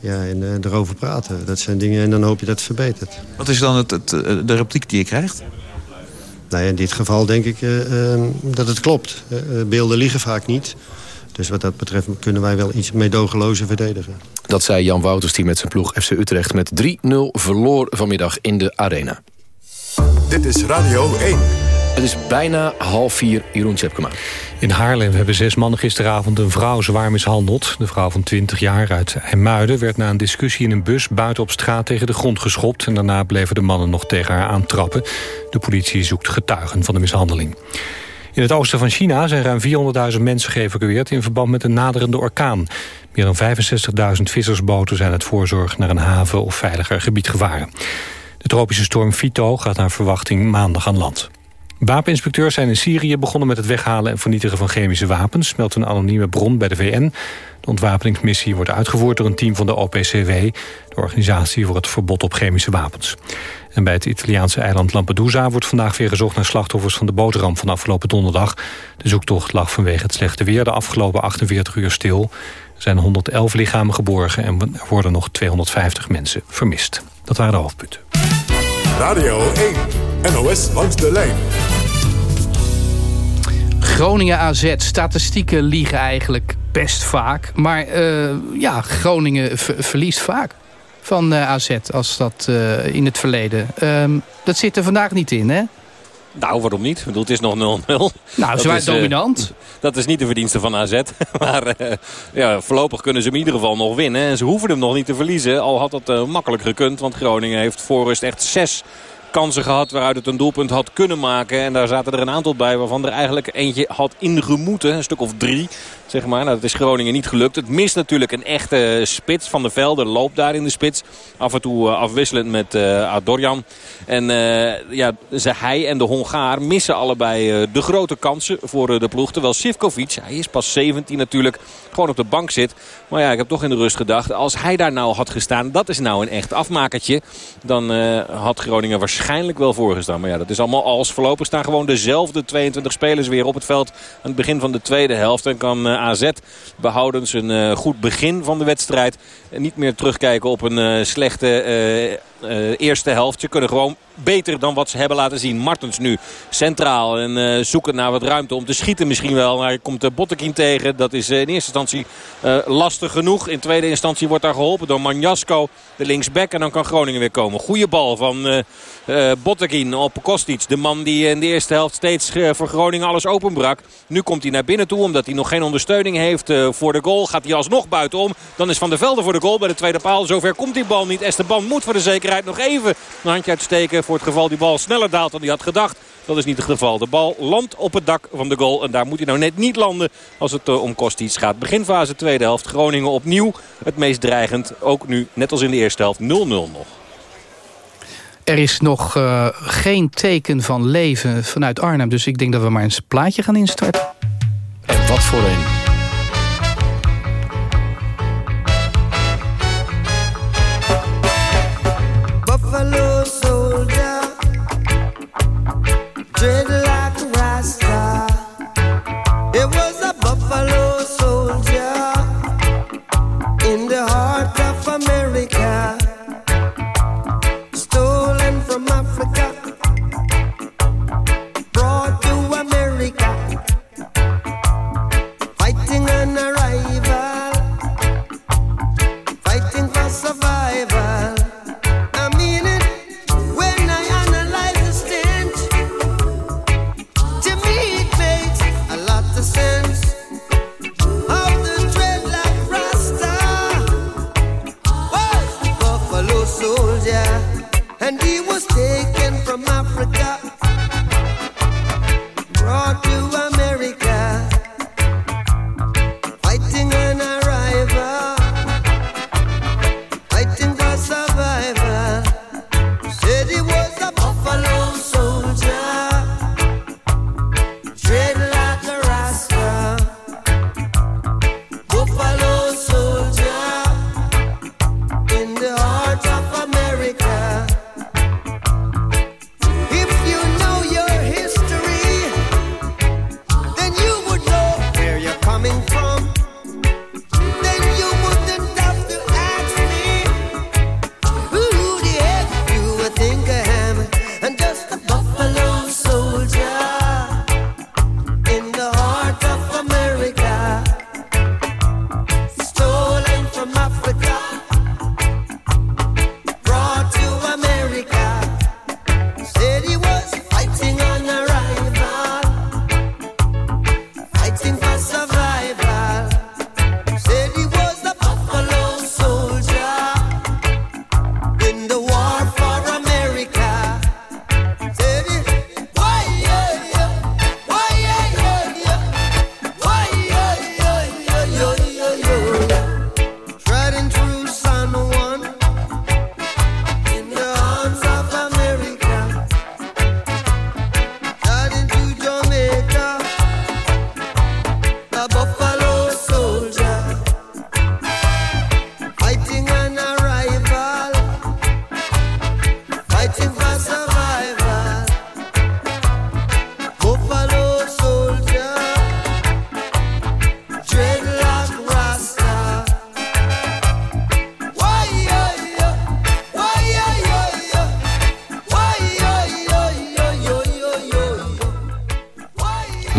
ja, en uh, erover praten. Dat zijn dingen en dan hoop je dat het verbetert. Wat is dan het, het de repliek die je krijgt? Nou ja, in dit geval denk ik uh, uh, dat het klopt. beelden liegen vaak niet. Dus wat dat betreft kunnen wij wel iets meedogenlozer verdedigen. Dat zei Jan Wouters die met zijn ploeg FC Utrecht met 3-0 verloor vanmiddag in de Arena. Dit is Radio 1. Het is bijna half vier, Jeroen Tjepkema. In Haarlem hebben zes mannen gisteravond een vrouw zwaar mishandeld. De vrouw van 20 jaar uit IJmuiden werd na een discussie in een bus... buiten op straat tegen de grond geschopt... en daarna bleven de mannen nog tegen haar aantrappen. De politie zoekt getuigen van de mishandeling. In het oosten van China zijn ruim 400.000 mensen geëvacueerd... in verband met een naderende orkaan. Meer dan 65.000 vissersboten zijn het voorzorg... naar een haven of veiliger gebied gevaren. De tropische storm Fito gaat naar verwachting maandag aan land. Wapeninspecteurs zijn in Syrië begonnen met het weghalen en vernietigen van chemische wapens, meldt een anonieme bron bij de VN. De ontwapeningsmissie wordt uitgevoerd door een team van de OPCW, de organisatie voor het verbod op chemische wapens. En bij het Italiaanse eiland Lampedusa wordt vandaag weer gezocht naar slachtoffers van de boterham van afgelopen donderdag. De zoektocht lag vanwege het slechte weer de afgelopen 48 uur stil. Er zijn 111 lichamen geborgen en er worden nog 250 mensen vermist. Dat waren de hoofdpunten. Radio 1, NOS langs de lijn. Groningen AZ, statistieken liegen eigenlijk best vaak. Maar eh, ja, Groningen ver- verliest vaak van eh, AZ als dat eh, in het verleden. Ehm, dat zit er vandaag niet in, hè? Nou, waarom niet? Ik bedoel, het is nog 0-0. Nou, Dat ze waren eh, dominant. dat is niet de verdienste van AZ. maar eh, ja, voorlopig kunnen ze hem in ieder geval nog winnen. En ze hoeven hem nog niet te verliezen. Al had dat eh, makkelijk gekund. Want Groningen heeft voor rust echt zes kansen gehad waaruit het een doelpunt had kunnen maken. En daar zaten er een aantal bij waarvan er eigenlijk eentje had ingemoeten. Een stuk of drie, zeg maar. Nou, dat is Groningen niet gelukt. Het mist natuurlijk een echte spits van de velden. Loopt daar in de spits. Af en toe eh, afwisselend met eh Adorjan. En eh, ja, ze, hij en de Hongaar missen allebei de grote kansen voor de ploeg. Terwijl Sivkovic, hij is pas 17 natuurlijk, gewoon op de bank zit. Maar ja, ik heb toch in de rust gedacht. Als hij daar nou had gestaan, dat is nou een echt afmakertje. Dan had Groningen waarschijnlijk wel voorgestaan. Maar ja, dat is allemaal als. Voorlopig staan gewoon dezelfde 22 spelers weer op het veld. Aan het begin van de tweede helft. En kan AZ behoudens een eh, goed begin van de wedstrijd. Niet meer terugkijken op een eh, slechte eh, eerste helft. Ze kunnen gewoon beter dan wat ze hebben laten zien. Martens nu centraal en eh, zoeken naar wat ruimte om te schieten misschien wel. Maar komt de Bottekin tegen. Dat is in eerste instantie lastig genoeg. In tweede instantie wordt daar geholpen door Manjasko, de linksback. En dan kan Groningen weer komen. Goede bal van Bottekin op Kostic. De man die in de eerste helft steeds voor Groningen alles openbrak. Nu komt hij naar binnen toe omdat hij nog geen ondersteuning heeft voor de goal. Gaat hij alsnog buitenom. Dan is Van der Velde voor de goal bij de tweede paal. Zover komt die bal niet. Esteban moet voor de zekerheid nog even een handje uitsteken. Voor het geval die bal sneller daalt dan hij had gedacht. Dat is niet het geval. De bal landt op het dak van de goal. En daar moet hij nou net niet landen als het eh, om Kostic gaat. Beginfase tweede helft. Groningen opnieuw het meest dreigend. Ook nu, net als in de eerste helft, 0-0 nog. Er is nog eh, geen teken van leven vanuit Arnhem. Dus ik denk dat we maar eens een plaatje gaan instarten. En wat voor een.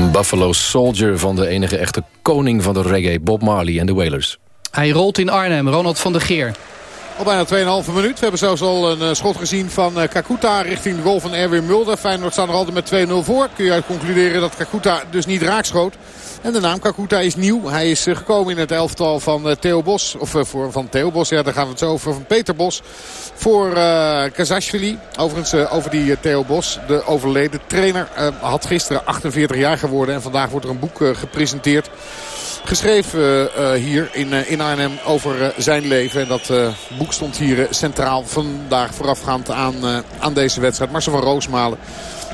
Buffalo Soldier van de enige echte koning van de reggae... Bob Marley en de Wailers. Hij rolt in Arnhem, Ronald van der Geer. Al bijna 2,5 minuut. We hebben zelfs al een eh, schot gezien van eh, Kakuta richting de goal van Erwin Mulder. Feyenoord staat er altijd met 2-0 voor. Kun je uit concluderen dat Kakuta dus niet raakschoot. En de naam Kakuta is nieuw. Hij is eh, gekomen in het elftal van Theo Bos. Of voor, van Theo Bos, ja daar gaan we het zo over. Van Peter Bos voor uh, Kazashvili. Overigens over die Theo Bos, de overleden trainer. had gisteren 48 jaar geworden. En vandaag wordt er een boek gepresenteerd. Geschreven hier in, in Arnhem over zijn leven. En dat boek stond hier centraal vandaag voorafgaand aan, aan deze wedstrijd. Marcel van Roosmalen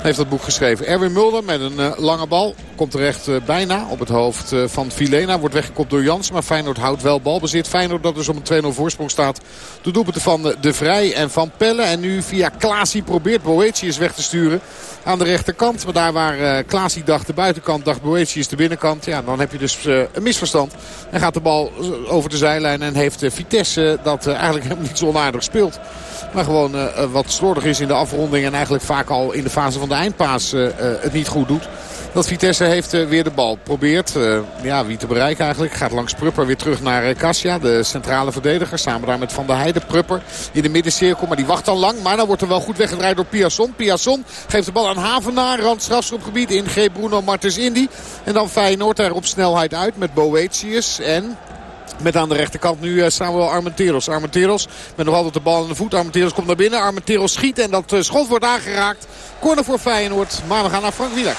heeft dat boek geschreven. Erwin Mulder met een uh, lange bal. Komt terecht uh, bijna op het hoofd uh, van Filena. Wordt weggekopt door Jans. Maar Feyenoord houdt wel balbezit. Feyenoord dat dus om een 2-0 voorsprong staat. De doelpunten van De Vrij en Van Pelle. En nu via Klaasie probeert Boetius weg te sturen aan de rechterkant. Maar daar waar Klaasie dacht de buitenkant, dacht Boetius de binnenkant. Ja, dan heb je dus een misverstand. En gaat de bal over de zijlijn en heeft Vitesse dat eigenlijk helemaal niet zo onaardig speelt. Maar gewoon wat slordig is in de afronding. En eigenlijk vaak al in de fase van de eindpaas het niet goed doet. Dat Vitesse heeft uh, weer de bal. Probeert ja, wie te bereiken eigenlijk. Gaat langs Prupper weer terug naar Kasia. De centrale verdediger. Samen daar met Van der Heijden. Prupper in de middencirkel. Maar die wacht al lang. Maar dan wordt er wel goed weggedraaid door Piasson. Piasson geeft de bal aan Havenaar. Rand strafschopgebied. Ingeep Bruno Martens Indy. En dan Feyenoord er op snelheid uit met Boetius. En met aan de rechterkant nu uh, Samuel Armenteros. Armenteros met nog altijd de bal in de voet. Armenteros komt naar binnen. Armenteros schiet en dat uh, schot wordt aangeraakt. Corner voor Feyenoord. Maar we gaan naar Frank Wieler.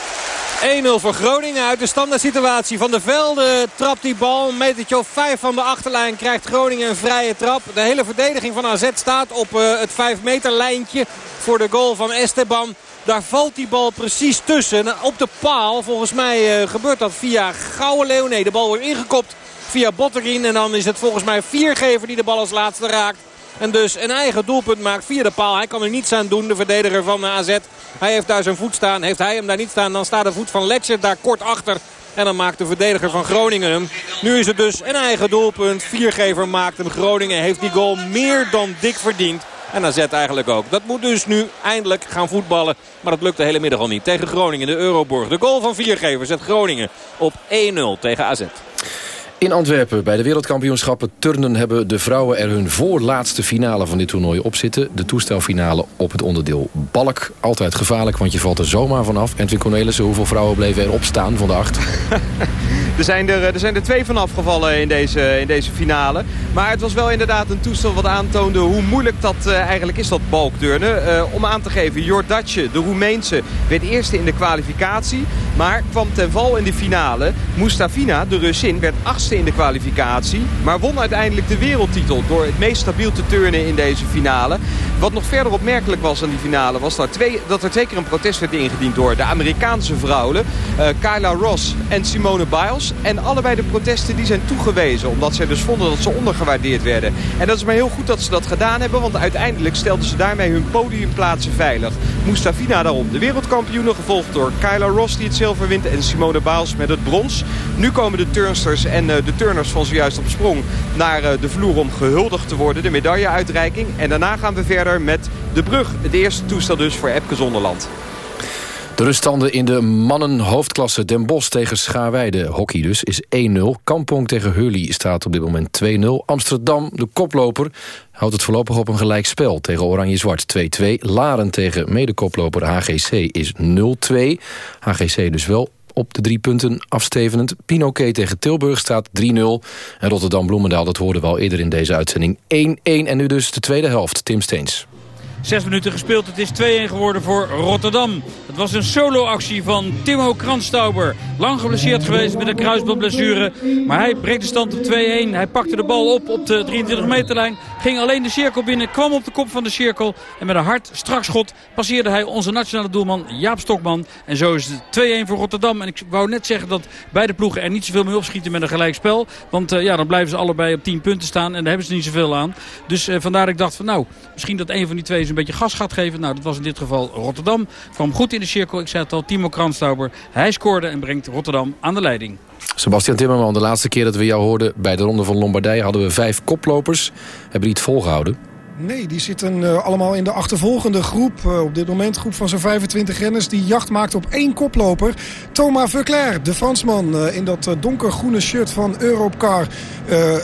1-0 voor Groningen uit de standaard situatie. Van de Velde trapt die bal. Een metertje of 5 van de achterlijn krijgt Groningen een vrije trap. De hele verdediging van AZ staat op uh, het 5 meter lijntje voor de goal van Esteban. Daar valt die bal precies tussen. Op de paal, volgens mij gebeurt dat via Gouwenleeuw. Nee, de bal wordt ingekopt via Botterin. En dan is het volgens mij Viergever die de bal als laatste raakt. En dus een eigen doelpunt maakt via de paal. Hij kan er niets aan doen, de verdediger van AZ. Hij heeft daar zijn voet staan. Heeft hij hem daar niet staan, dan staat de voet van Letcher daar kort achter. En dan maakt de verdediger van Groningen hem. Nu is het dus een eigen doelpunt. Viergever maakt hem. Groningen heeft die goal meer dan dik verdiend. En AZ eigenlijk ook. Dat moet dus nu eindelijk gaan voetballen. Maar dat lukt de hele middag al niet. Tegen Groningen, de Euroborg. De goal van Viergever zet Groningen op 1-0 tegen AZ. In Antwerpen bij de wereldkampioenschappen turnen hebben de vrouwen er hun voorlaatste finale van dit toernooi op zitten. De toestelfinale op het onderdeel balk. Altijd gevaarlijk, want je valt er zomaar vanaf. Edwin Cornelissen, hoeveel vrouwen bleven er opstaan van de acht? er, zijn er, er zijn er twee van afgevallen in deze, in deze finale. Maar het was wel inderdaad een toestel wat aantoonde hoe moeilijk dat uh, eigenlijk is, dat balkturnen. Uh, om aan te geven, Jordatje, de Roemeense, werd eerste in de kwalificatie. Maar kwam ten val in de finale. Mustafina, de Russin, werd achtste in de kwalificatie. Maar won uiteindelijk de wereldtitel door het meest stabiel te turnen in deze finale. Wat nog verder opmerkelijk was aan die finale was dat, twee, dat er twee keer een protest werd ingediend door de Amerikaanse vrouwen. Uh, Kyla Ross en Simone Biles. En allebei de protesten die zijn toegewezen. Omdat zij dus vonden dat ze ondergewaardeerd werden. En dat is maar heel goed dat ze dat gedaan hebben. Want uiteindelijk stelden ze daarmee hun podiumplaatsen veilig. Mustafina daarom de wereldkampioenen. Gevolgd door Kyla Ross die het zilver wint. En Simone Biles met het brons. Nu komen de turnsters en uh, de turners van zojuist op sprong naar uh, de vloer om gehuldigd te worden. De medailleuitreiking. En daarna gaan we verder met de brug. Het eerste toestel dus voor Epke Zonderland. De ruststanden in de mannen-hoofdklasse Den Bosch tegen Schaarweide, hockey dus, is 1-0. Kampong tegen Hurley staat op dit moment 2-0. Amsterdam, de koploper, houdt het voorlopig op een gelijk spel tegen Oranje-Zwart 2-2. Laren tegen medekoploper HGC is 0-2. HGC dus wel op de drie punten afstevenend. Pinoquet tegen Tilburg staat 3-0. En Rotterdam-Bloemendaal, dat hoorden we al eerder in deze uitzending. 1-1 en nu dus de tweede helft. Tim Steens. Zes minuten gespeeld. Het is 2-1 geworden voor Rotterdam. Het was een solo-actie van Timo Kranstauber. Lang geblesseerd geweest met een kruisbandblessure. Maar hij breekt de stand op 2-1. Hij pakte de bal op op de 23 meterlijn. Ging alleen de cirkel binnen. Kwam op de kop van de cirkel. En met een hard, strak schot passeerde hij onze nationale doelman Jaap Stokman. En zo is het 2-1 voor Rotterdam. En ik wou net zeggen dat beide ploegen er niet zoveel mee opschieten met een gelijkspel. Want uh, ja, dan blijven ze allebei op 10 punten staan. En daar hebben ze niet zoveel aan. Dus uh, vandaar ik dacht van nou, misschien dat een van die twee een beetje gas gaat geven. Nou, dat was in dit geval Rotterdam. Kwam goed in de cirkel. Ik zei het al, Timo Kranstauber. Hij scoorde en brengt Rotterdam aan de leiding. Sebastian Timmerman, de laatste keer dat we jou hoorden bij de Ronde van Lombardije... hadden we vijf koplopers. Hebben die het volgehouden? Nee, die zitten uh, allemaal in de achtervolgende groep. Uh, op dit moment groep van zo'n 25 renners die jacht maakt op één koploper. Thomas Verclair, de Fransman uh, in dat donkergroene shirt van Europcar...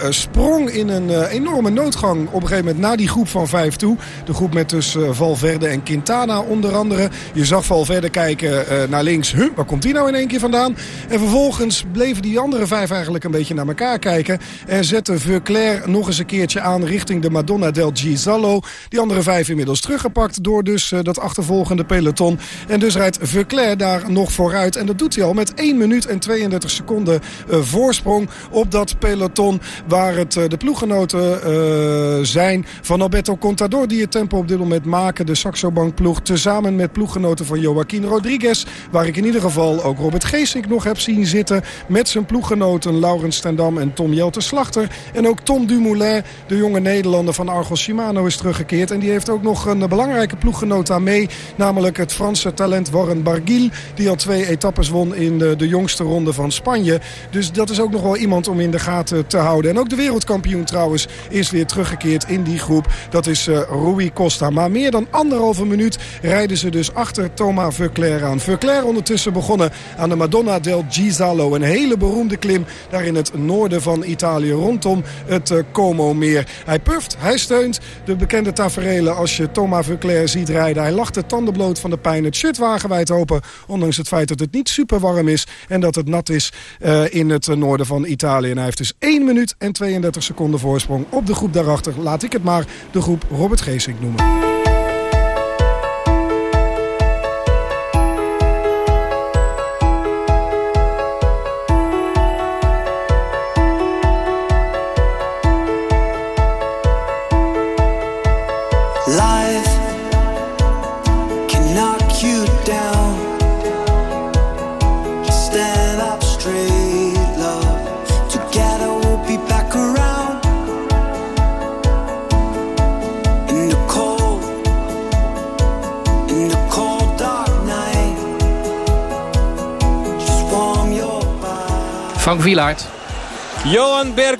sprong in een enorme noodgang op een gegeven moment naar die groep van vijf toe. De groep met dus Valverde en Quintana onder andere. Je zag Valverde kijken naar links. Huh, waar komt die nou in één keer vandaan? En vervolgens bleven die andere vijf eigenlijk een beetje naar elkaar kijken. En zette Verclair nog eens een keertje aan richting de Madonna del Gisalo. Die andere vijf inmiddels teruggepakt door dus uh, dat achtervolgende peloton. En dus rijdt Verclair daar nog vooruit. En dat doet hij al met 1 minuut en 32 seconden uh, voorsprong op dat peloton. Waar het uh, de ploeggenoten zijn van Alberto Contador. Die het tempo op dit moment maken. De Saxo Bank ploeg. Tezamen met ploeggenoten van Joaquin Rodriguez. Waar ik in ieder geval ook Robert Geesink nog heb zien zitten. Met zijn ploeggenoten Laurens Stendam en Tom Jelte Slachter. En ook Tom Dumoulin, de jonge Nederlander van Argos Shimano, is teruggekeerd. En die heeft ook nog een belangrijke ploeggenoot mee. Namelijk het Franse talent Warren Barguil. Die al twee etappes won in de, de jongste ronde van Spanje. Dus dat is ook nog wel iemand om in de gaten te houden. En ook de wereldkampioen trouwens is weer teruggekeerd in die groep. Dat is uh, Rui Costa. Maar meer dan anderhalve minuut rijden ze dus achter Thomas Verclair aan. Verclair ondertussen begonnen aan de Madonna del Gisalo. Een hele beroemde klim daar in het noorden van Italië rondom het uh, Como-meer. Hij puft, hij steunt de bekende taferelen als je Thomas Verclair ziet rijden. Hij lacht de tandenbloot van de pijn. Het shirt wagenwijd open, ondanks het feit dat het niet super warm is... en dat het nat is uh, in het noorden van Italië. En hij heeft dus 1 minuut en 32 seconden voorsprong op de groep daarachter. Laat ik het maar de groep Robert Geesink noemen. Frank Wielaert. Johan Berg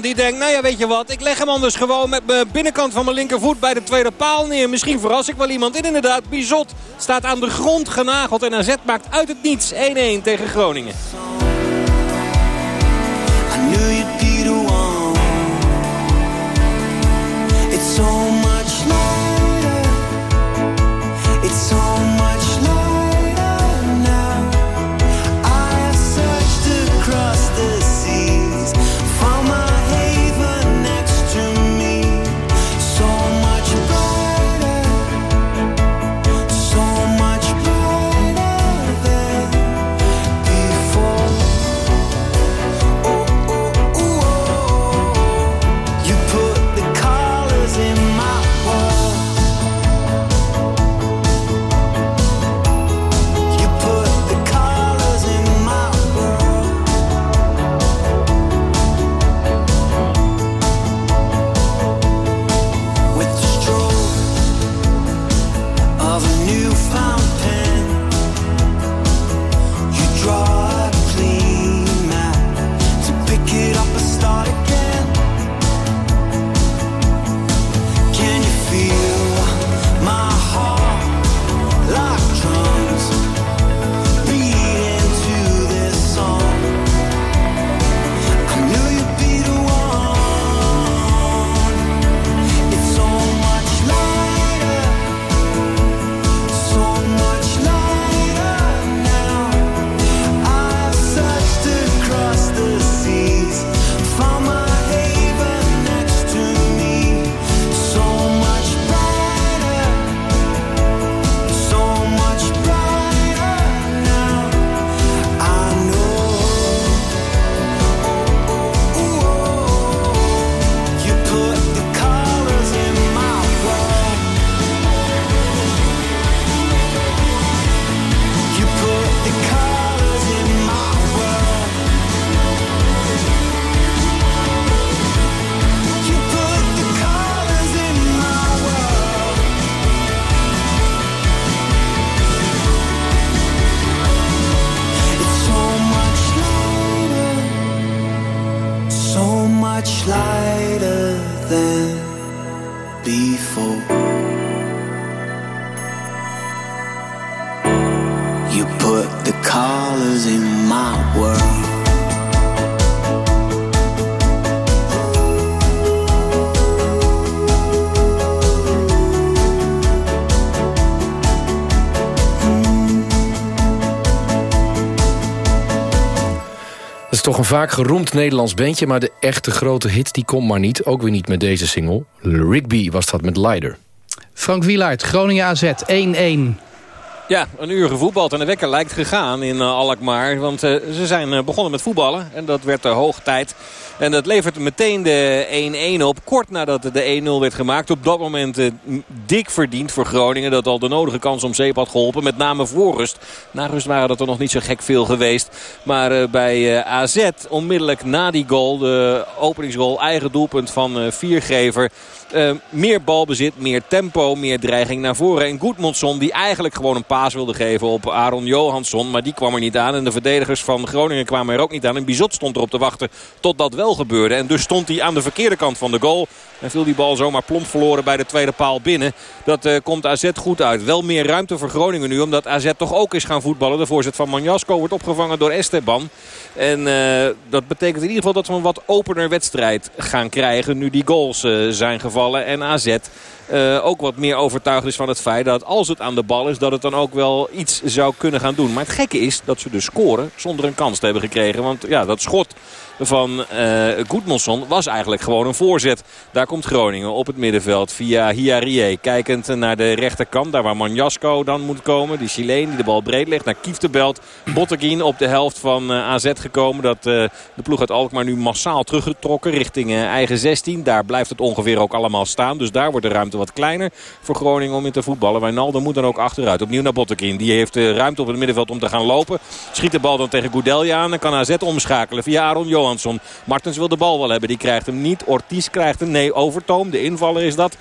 die denkt, nou ja weet je wat, ik leg hem anders gewoon met de binnenkant van mijn linkervoet bij de tweede paal neer. Misschien verras ik wel iemand. En inderdaad, Bizot staat aan de grond genageld en AZ maakt uit het niets 1-1 tegen Groningen. Vaak geroemd Nederlands bandje... maar de echte grote hit die komt maar niet. Ook weer niet met deze single. Rigby was dat met Leider. Frank Wielaert, Groningen AZ 1-1. Ja, een uur gevoetbald en de wekker lijkt gegaan in uh, Alkmaar. Want uh, ze zijn uh, begonnen met voetballen en dat werd de hoog tijd. En dat levert meteen de 1-1 op. Kort nadat de 1-0 werd gemaakt. Op dat moment dik verdiend voor Groningen. Dat al de nodige kans om zeep had geholpen. Met name voor rust. Na rust waren dat er nog niet zo gek veel geweest. Maar bij AZ onmiddellijk na die goal. De openingsgoal eigen doelpunt van Viergever. Uh, meer balbezit, meer tempo, meer dreiging naar voren. En Goedmondson die eigenlijk gewoon een paas wilde geven op Aaron Johansson. Maar die kwam er niet aan. En de verdedigers van Groningen kwamen er ook niet aan. En Bizot stond erop te wachten tot dat gebeurde. En dus stond hij aan de verkeerde kant van de goal. En viel die bal zomaar plomp verloren bij de tweede paal binnen. Dat uh, komt AZ goed uit. Wel meer ruimte voor Groningen nu. Omdat AZ toch ook is gaan voetballen. De voorzet van Manjasko wordt opgevangen door Esteban. En uh, dat betekent in ieder geval dat we een wat opener wedstrijd gaan krijgen. Nu die goals uh, zijn gevallen. En AZ ook wat meer overtuigd is van het feit dat als het aan de bal is... dat het dan ook wel iets zou kunnen gaan doen. Maar het gekke is dat ze dus scoren zonder een kans te hebben gekregen. Want ja, dat schot van uh, was eigenlijk gewoon een voorzet. Daar komt Groningen op het middenveld via Hiarie. Kijkend naar de rechterkant, daar waar Manjasko dan moet komen. Die Chileen die de bal breed legt naar Kieftebelt. Botteguin op de helft van uh, AZ gekomen. Dat uh, de ploeg uit Alkmaar nu massaal teruggetrokken richting eigen 16. Daar blijft het ongeveer ook allemaal staan. Dus daar wordt de ruimte wat kleiner voor Groningen om in te voetballen. Wijnaldum moet dan ook achteruit. Opnieuw naar Botteguin. Die heeft ruimte op het middenveld om te gaan lopen. Schiet de bal dan tegen Goudelja aan. Dan kan AZ omschakelen via Aaron Johan. Martens wil de bal wel hebben. Die krijgt hem niet. Ortiz krijgt hem. Nee, Overtoom. De invaller is dat.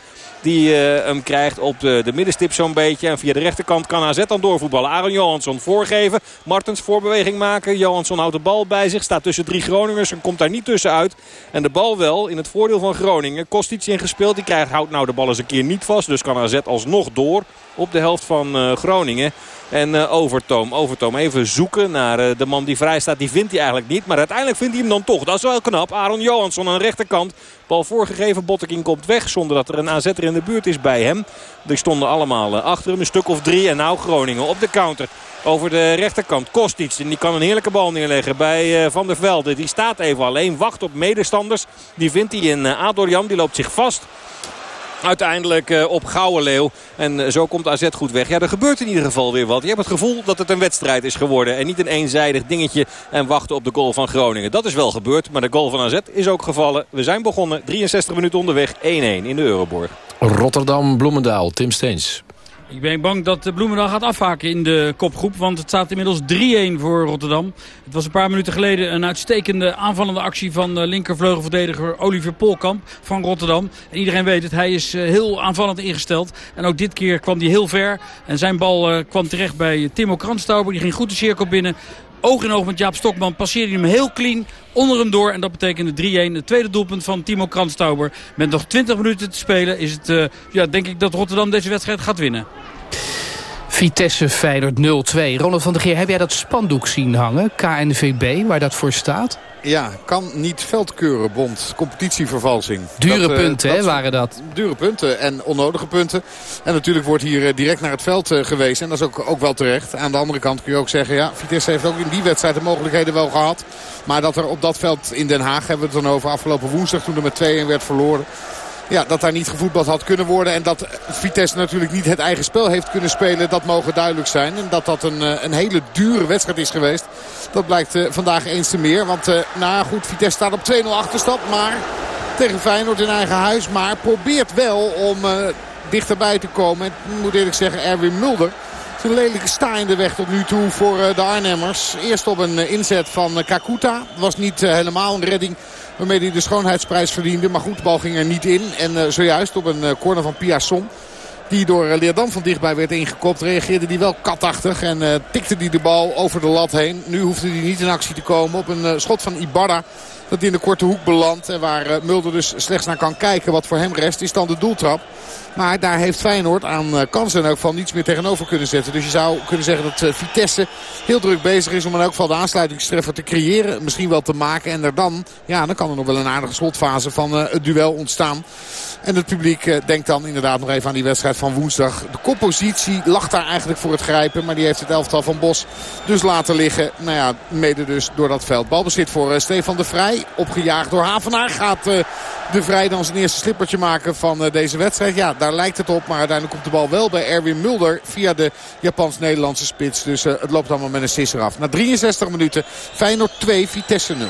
Die uh, hem krijgt op de, de middenstip zo'n beetje. En via de rechterkant kan AZ dan doorvoetballen. Aaron Johansson voorgeven. Martens voorbeweging maken. Johansson houdt de bal bij zich. Staat tussen drie Groningers en komt daar niet tussenuit. En de bal wel in het voordeel van Groningen. Kost iets ingespeeld. Die krijgt, houdt nou de bal eens een keer niet vast. Dus kan AZ alsnog door op de helft van uh, Groningen. En uh, Overtoom. Overtoom even zoeken naar de man die vrij staat. Die vindt hij eigenlijk niet. Maar uiteindelijk vindt hij hem dan toch. Dat is wel knap. Aaron Johansson aan de rechterkant. Bal voorgegeven. Botteking komt weg. Zonder dat er een AZ'er in de buurt is bij hem. Die stonden allemaal uh, achter hem. Een stuk of drie. En nou Groningen op de counter. Over de rechterkant. Kost iets. En die kan een heerlijke bal neerleggen bij uh, Van der Velde. Die staat even alleen. Wacht op medestanders. Die vindt hij in uh, Adorjan. Die loopt zich vast uiteindelijk uh, op Gouwenleeuw. En uh, zo komt AZ goed weg. Ja, er gebeurt in ieder geval weer wat. Je hebt het gevoel dat het een wedstrijd is geworden. En niet een eenzijdig dingetje en wachten op de goal van Groningen. Dat is wel gebeurd, maar de goal van AZ is ook gevallen. We zijn begonnen. 63 minuten onderweg. 1-1 in de Euroborg. Rotterdam, Bloemendaal, Tim Steens. Ik ben bang dat Bloemendaal gaat afhaken in de kopgroep. Want het staat inmiddels 3-1 voor Rotterdam. Het was een paar minuten geleden een uitstekende aanvallende actie van linkervleugelverdediger Olivier Polkamp van Rotterdam. En iedereen weet het, hij is heel aanvallend ingesteld. En ook dit keer kwam hij heel ver. En zijn bal kwam terecht bij Timo Kranstauber. Die ging goed de cirkel binnen oog in oog met Jaap Stokman passeerde hij hem heel clean onder hem door. En dat betekende 3-1. Het tweede doelpunt van Timo Kranstauber. Met nog 20 minuten te spelen is het, uh, ja, denk ik dat Rotterdam deze wedstrijd gaat winnen. Vitesse Feyenoord 0-2. Ronald van der Geer, heb jij dat spandoek zien hangen? KNVB, waar dat voor staat? Ja, kan niet veldkeurenbond. Competitievervalsing. Dure dat, punten, hè, waren dat? Dure punten en onnodige punten. En natuurlijk wordt hier uh, direct naar het veld uh, gewezen. En dat is ook, ook wel terecht. Aan de andere kant kun je ook zeggen... ja, Vitesse heeft ook in die wedstrijd de mogelijkheden wel gehad. Maar dat er op dat veld in Den Haag... hebben we het dan over afgelopen woensdag... toen er met 2-1 werd verloren ja, dat daar niet gevoetbald had kunnen worden. En dat Vitesse natuurlijk niet het eigen spel heeft kunnen spelen. Dat mogen duidelijk zijn. En dat dat een, een hele dure wedstrijd is geweest. Dat blijkt uh, vandaag eens te meer. Want uh, nou goed, Vitesse staat op 2-0 achterstand. Maar tegen Feyenoord in eigen huis. Maar probeert wel om uh, dichterbij te komen. En moet eerlijk zeggen, Erwin Mulder. Een lelijke sta in de weg tot nu toe voor de Arnhemmers. Eerst op een inzet van Kakuta. Was niet helemaal een redding waarmee hij de schoonheidsprijs verdiende. Maar goed, de bal ging er niet in. En uh, zojuist op een uh, corner van Piasson. Die door uh, Leerdam van dichtbij werd ingekopt. Reageerde hij wel katachtig. En tikte hij de bal over de lat heen. Nu hoefde hij niet in actie te komen. Op een schot van Ibarra Dat die in de korte hoek belandt. En waar eh, Mulder dus slechts naar kan kijken. Wat voor hem rest is dan de doeltrap. Maar daar heeft Feyenoord aan eh, kansen elk geval niets meer tegenover kunnen zetten. Dus je zou kunnen zeggen dat eh, Vitesse heel druk bezig is om in elk geval de aansluitingstreffer te creëren. Misschien wel te maken. En er dan, ja, dan kan er nog wel een aardige slotfase van het duel ontstaan. En het publiek denkt dan inderdaad nog even aan die wedstrijd van woensdag. De koppositie lag daar eigenlijk voor het grijpen. Maar die heeft het elftal van Bos dus laten liggen. Nou ja, mede dus door dat veld. Balbezit voor Stefan de Vrij. Opgejaagd door Havenaar. Gaat de Vrij dan zijn eerste slippertje maken van deze wedstrijd. Ja, daar lijkt het op. Maar uiteindelijk komt de bal wel bij Erwin Mulder via de Japans-Nederlandse spits. Dus het loopt allemaal met een sisser af. Na 63 minuten Feyenoord 2, Vitesse 0.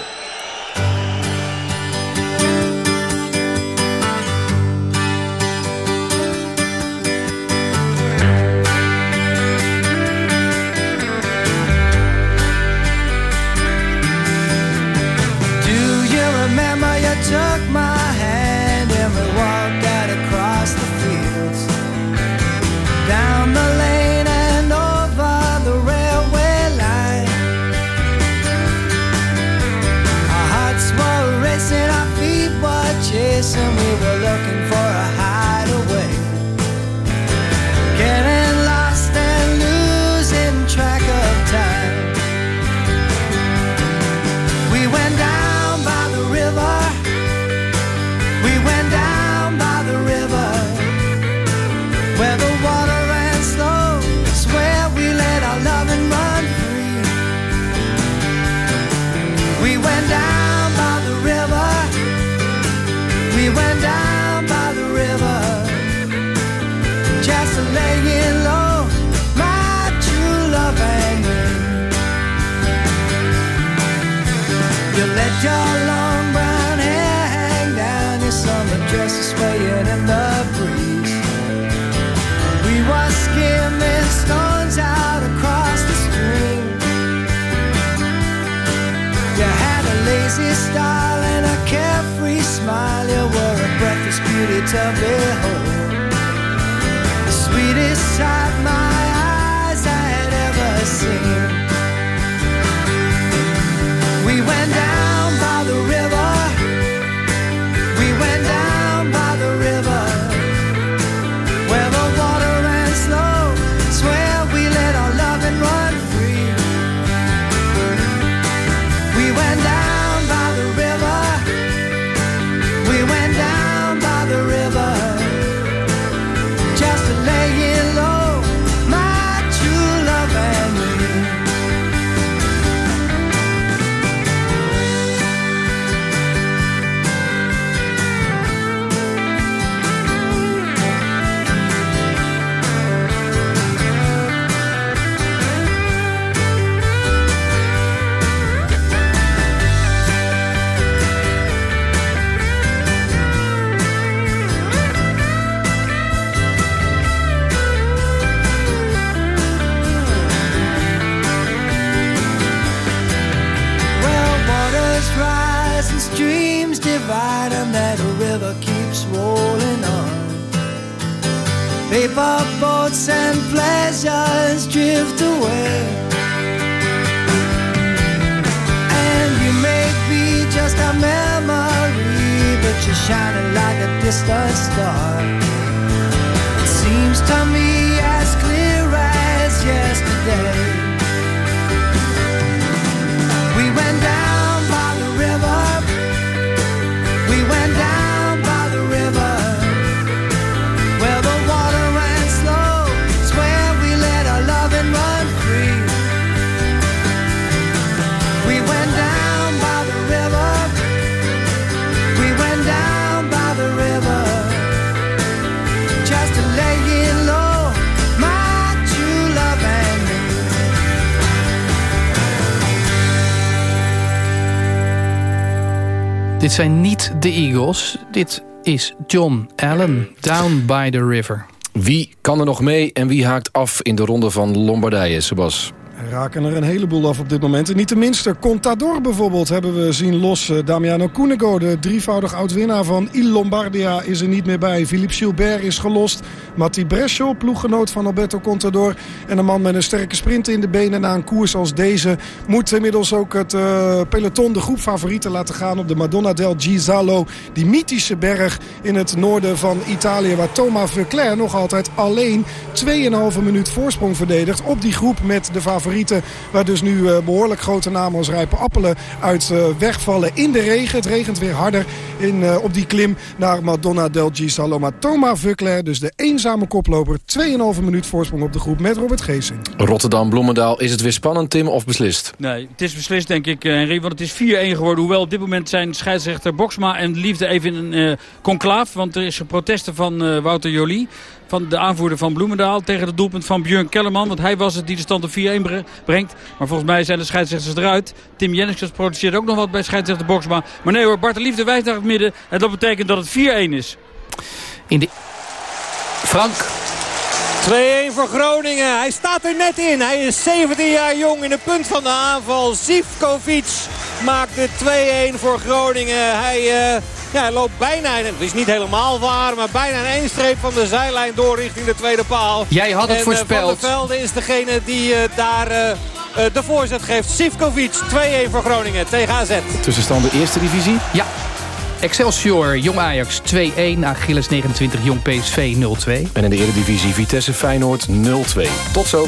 In the breeze. We were skimming stones out across the stream. You had a lazy style and a carefree smile. You were a breathless beauty to behold. The sweetest sight my pleasures drift away. And you may be just a memory, but you're shining like a distant star. Dit zijn niet de Eagles. Dit is John Allen, Down by the River. Wie kan er nog mee en wie haakt af in de ronde van Lombardije, Sebas? Raken er een heleboel af op dit moment. En niet de minste. Contador bijvoorbeeld hebben we zien los. Damiano Cunego, de drievoudig oud-winnaar van Il Lombardia, is er niet meer bij. Philippe Gilbert is gelost. Matti Brescio, ploeggenoot van Alberto Contador. En een man met een sterke sprint in de benen na een koers als deze... moet inmiddels ook het uh, peloton, de groep favorieten laten gaan... op de Madonna del Gisalo. Die mythische berg in het noorden van Italië... waar Thomas Verclair nog altijd alleen 2,5 minuut voorsprong verdedigt... op die groep met de favorieten. Waar dus nu uh, behoorlijk grote namen als rijpe appelen uit uh, wegvallen in de regen. Het regent weer harder in, uh, op die klim naar Madonna del Gisalo. Maar Thomas Verclair, dus de eenzame koploper... 2,5 minuut voorsprong op de groep met Robert Geesing. Rotterdam-Bloemendaal, is het weer spannend, Tim, of beslist? Nee, het is beslist, denk ik, Henry. Want het is 4-1 geworden. Hoewel op dit moment zijn scheidsrechter Boksma en Liefde even in een uh, conclaaf. Want er is een protesten van uh, Wouter Jolie. Van de aanvoerder van Bloemendaal tegen het doelpunt van Björn Kellerman. Want hij was het die de stand op 4-1 brengt. Maar volgens mij zijn de scheidsrechters eruit. Tim Jenniskens protesteert ook nog wat bij scheidsrechter Boksma. Maar nee hoor, Bart de Liefde wijst naar het midden. En dat betekent dat het 4-1 is. In de... Frank. 2-1 voor Groningen. Hij staat er net in. Hij is 17 jaar jong in de punt van de aanval. Zivkovic maakt de 2-1 voor Groningen. Hij, uh, ja, hij loopt bijna, het is niet helemaal waar, maar bijna een één streep van de zijlijn door richting de tweede paal. Jij had het en, voorspeld. Uh, van der Velde is degene die uh, daar de voorzet geeft. Zivkovic 2-1 voor Groningen tegen AZ. Tussenstand de eerste divisie? Ja. Excelsior, Jong Ajax 2-1, Achilles 29, Jong PSV 0-2. En in de Eredivisie Vitesse Feyenoord 0-2. Tot zo.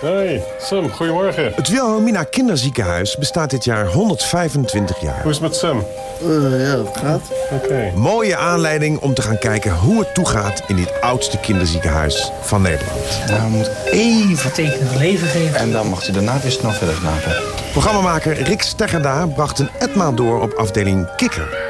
Hey, Sam, goedemorgen. Het Wilhelmina Kinderziekenhuis bestaat dit jaar 125 jaar. Hoe is het met Sam? Uh, ja, het gaat. Oké. Okay. Mooie aanleiding om te gaan kijken hoe het toegaat... in dit oudste kinderziekenhuis van Nederland. Nou, we moeten even teken van leven geven. En dan mag u daarna weer snel verder slapen. Programmamaker Rick Steggerda bracht een etmaal door op afdeling Kikker.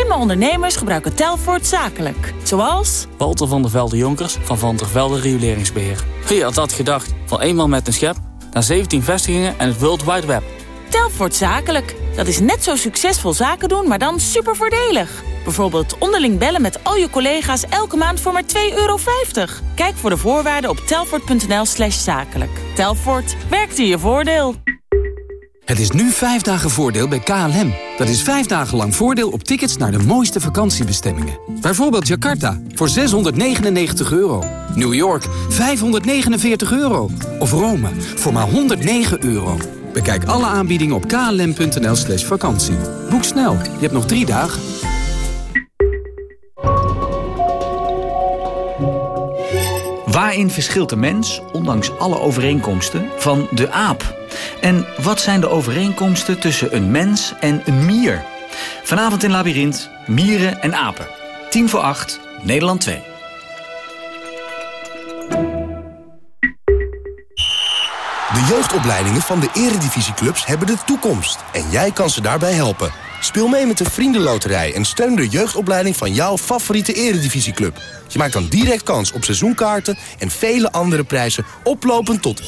Slimme ondernemers gebruiken Telfort zakelijk. Zoals... Walter van der Velde Jonkers van Van der Velde Rioleringsbeheer. Wie had dat gedacht? Van eenmaal met een schep naar 17 vestigingen en het World Wide Web. Telfort zakelijk. Dat is net zo succesvol zaken doen, maar dan super voordelig. Bijvoorbeeld onderling bellen met al je collega's elke maand voor maar 2,50 euro. Kijk voor de voorwaarden op telfort.nl slash zakelijk. Telfort, werkt in je voordeel. Het is nu vijf dagen voordeel bij KLM. Dat is vijf dagen lang voordeel op tickets naar de mooiste vakantiebestemmingen. Bijvoorbeeld Jakarta voor 699 euro. New York 549 euro. Of Rome voor maar 109 euro. Bekijk alle aanbiedingen op klm.nl slash vakantie. Boek snel, je hebt nog drie dagen. Waarin verschilt de mens, ondanks alle overeenkomsten, van de aap? En wat zijn de overeenkomsten tussen een mens en een mier? Vanavond in Labyrinth, mieren en apen. 10 voor 8, Nederland 2. De jeugdopleidingen van de eredivisieclubs hebben de toekomst. En jij kan ze daarbij helpen. Speel mee met de Vriendenloterij en steun de jeugdopleiding van jouw favoriete eredivisieclub. Je maakt dan direct kans op seizoenkaarten en vele andere prijzen oplopend tot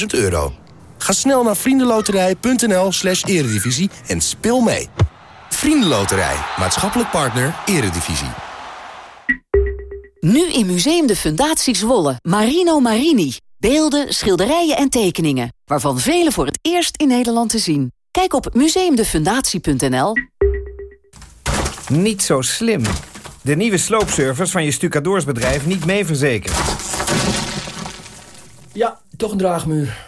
100.000 euro. Ga snel naar vriendenloterij.nl slash eredivisie en speel mee. Vriendenloterij, maatschappelijk partner, eredivisie. Nu in Museum de Fundatie Zwolle, Marino Marini. Beelden, schilderijen en tekeningen, waarvan vele voor het eerst in Nederland te zien. Kijk op museumdefundatie.nl. Niet zo slim. De nieuwe sloopservice van je stucadoorsbedrijf niet mee verzekerd. Ja, toch een draagmuur.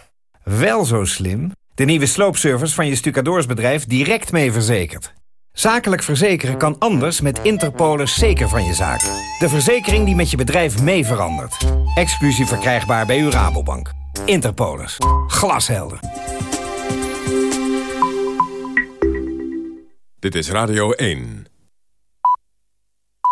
Wel zo slim. De nieuwe sloopservice van je stucadoorsbedrijf direct mee verzekerd. Zakelijk verzekeren kan anders met Interpolis zeker van je zaak. De verzekering die met je bedrijf mee verandert. Exclusief verkrijgbaar bij uw Rabobank. Interpolis. Glashelder. Dit is Radio 1.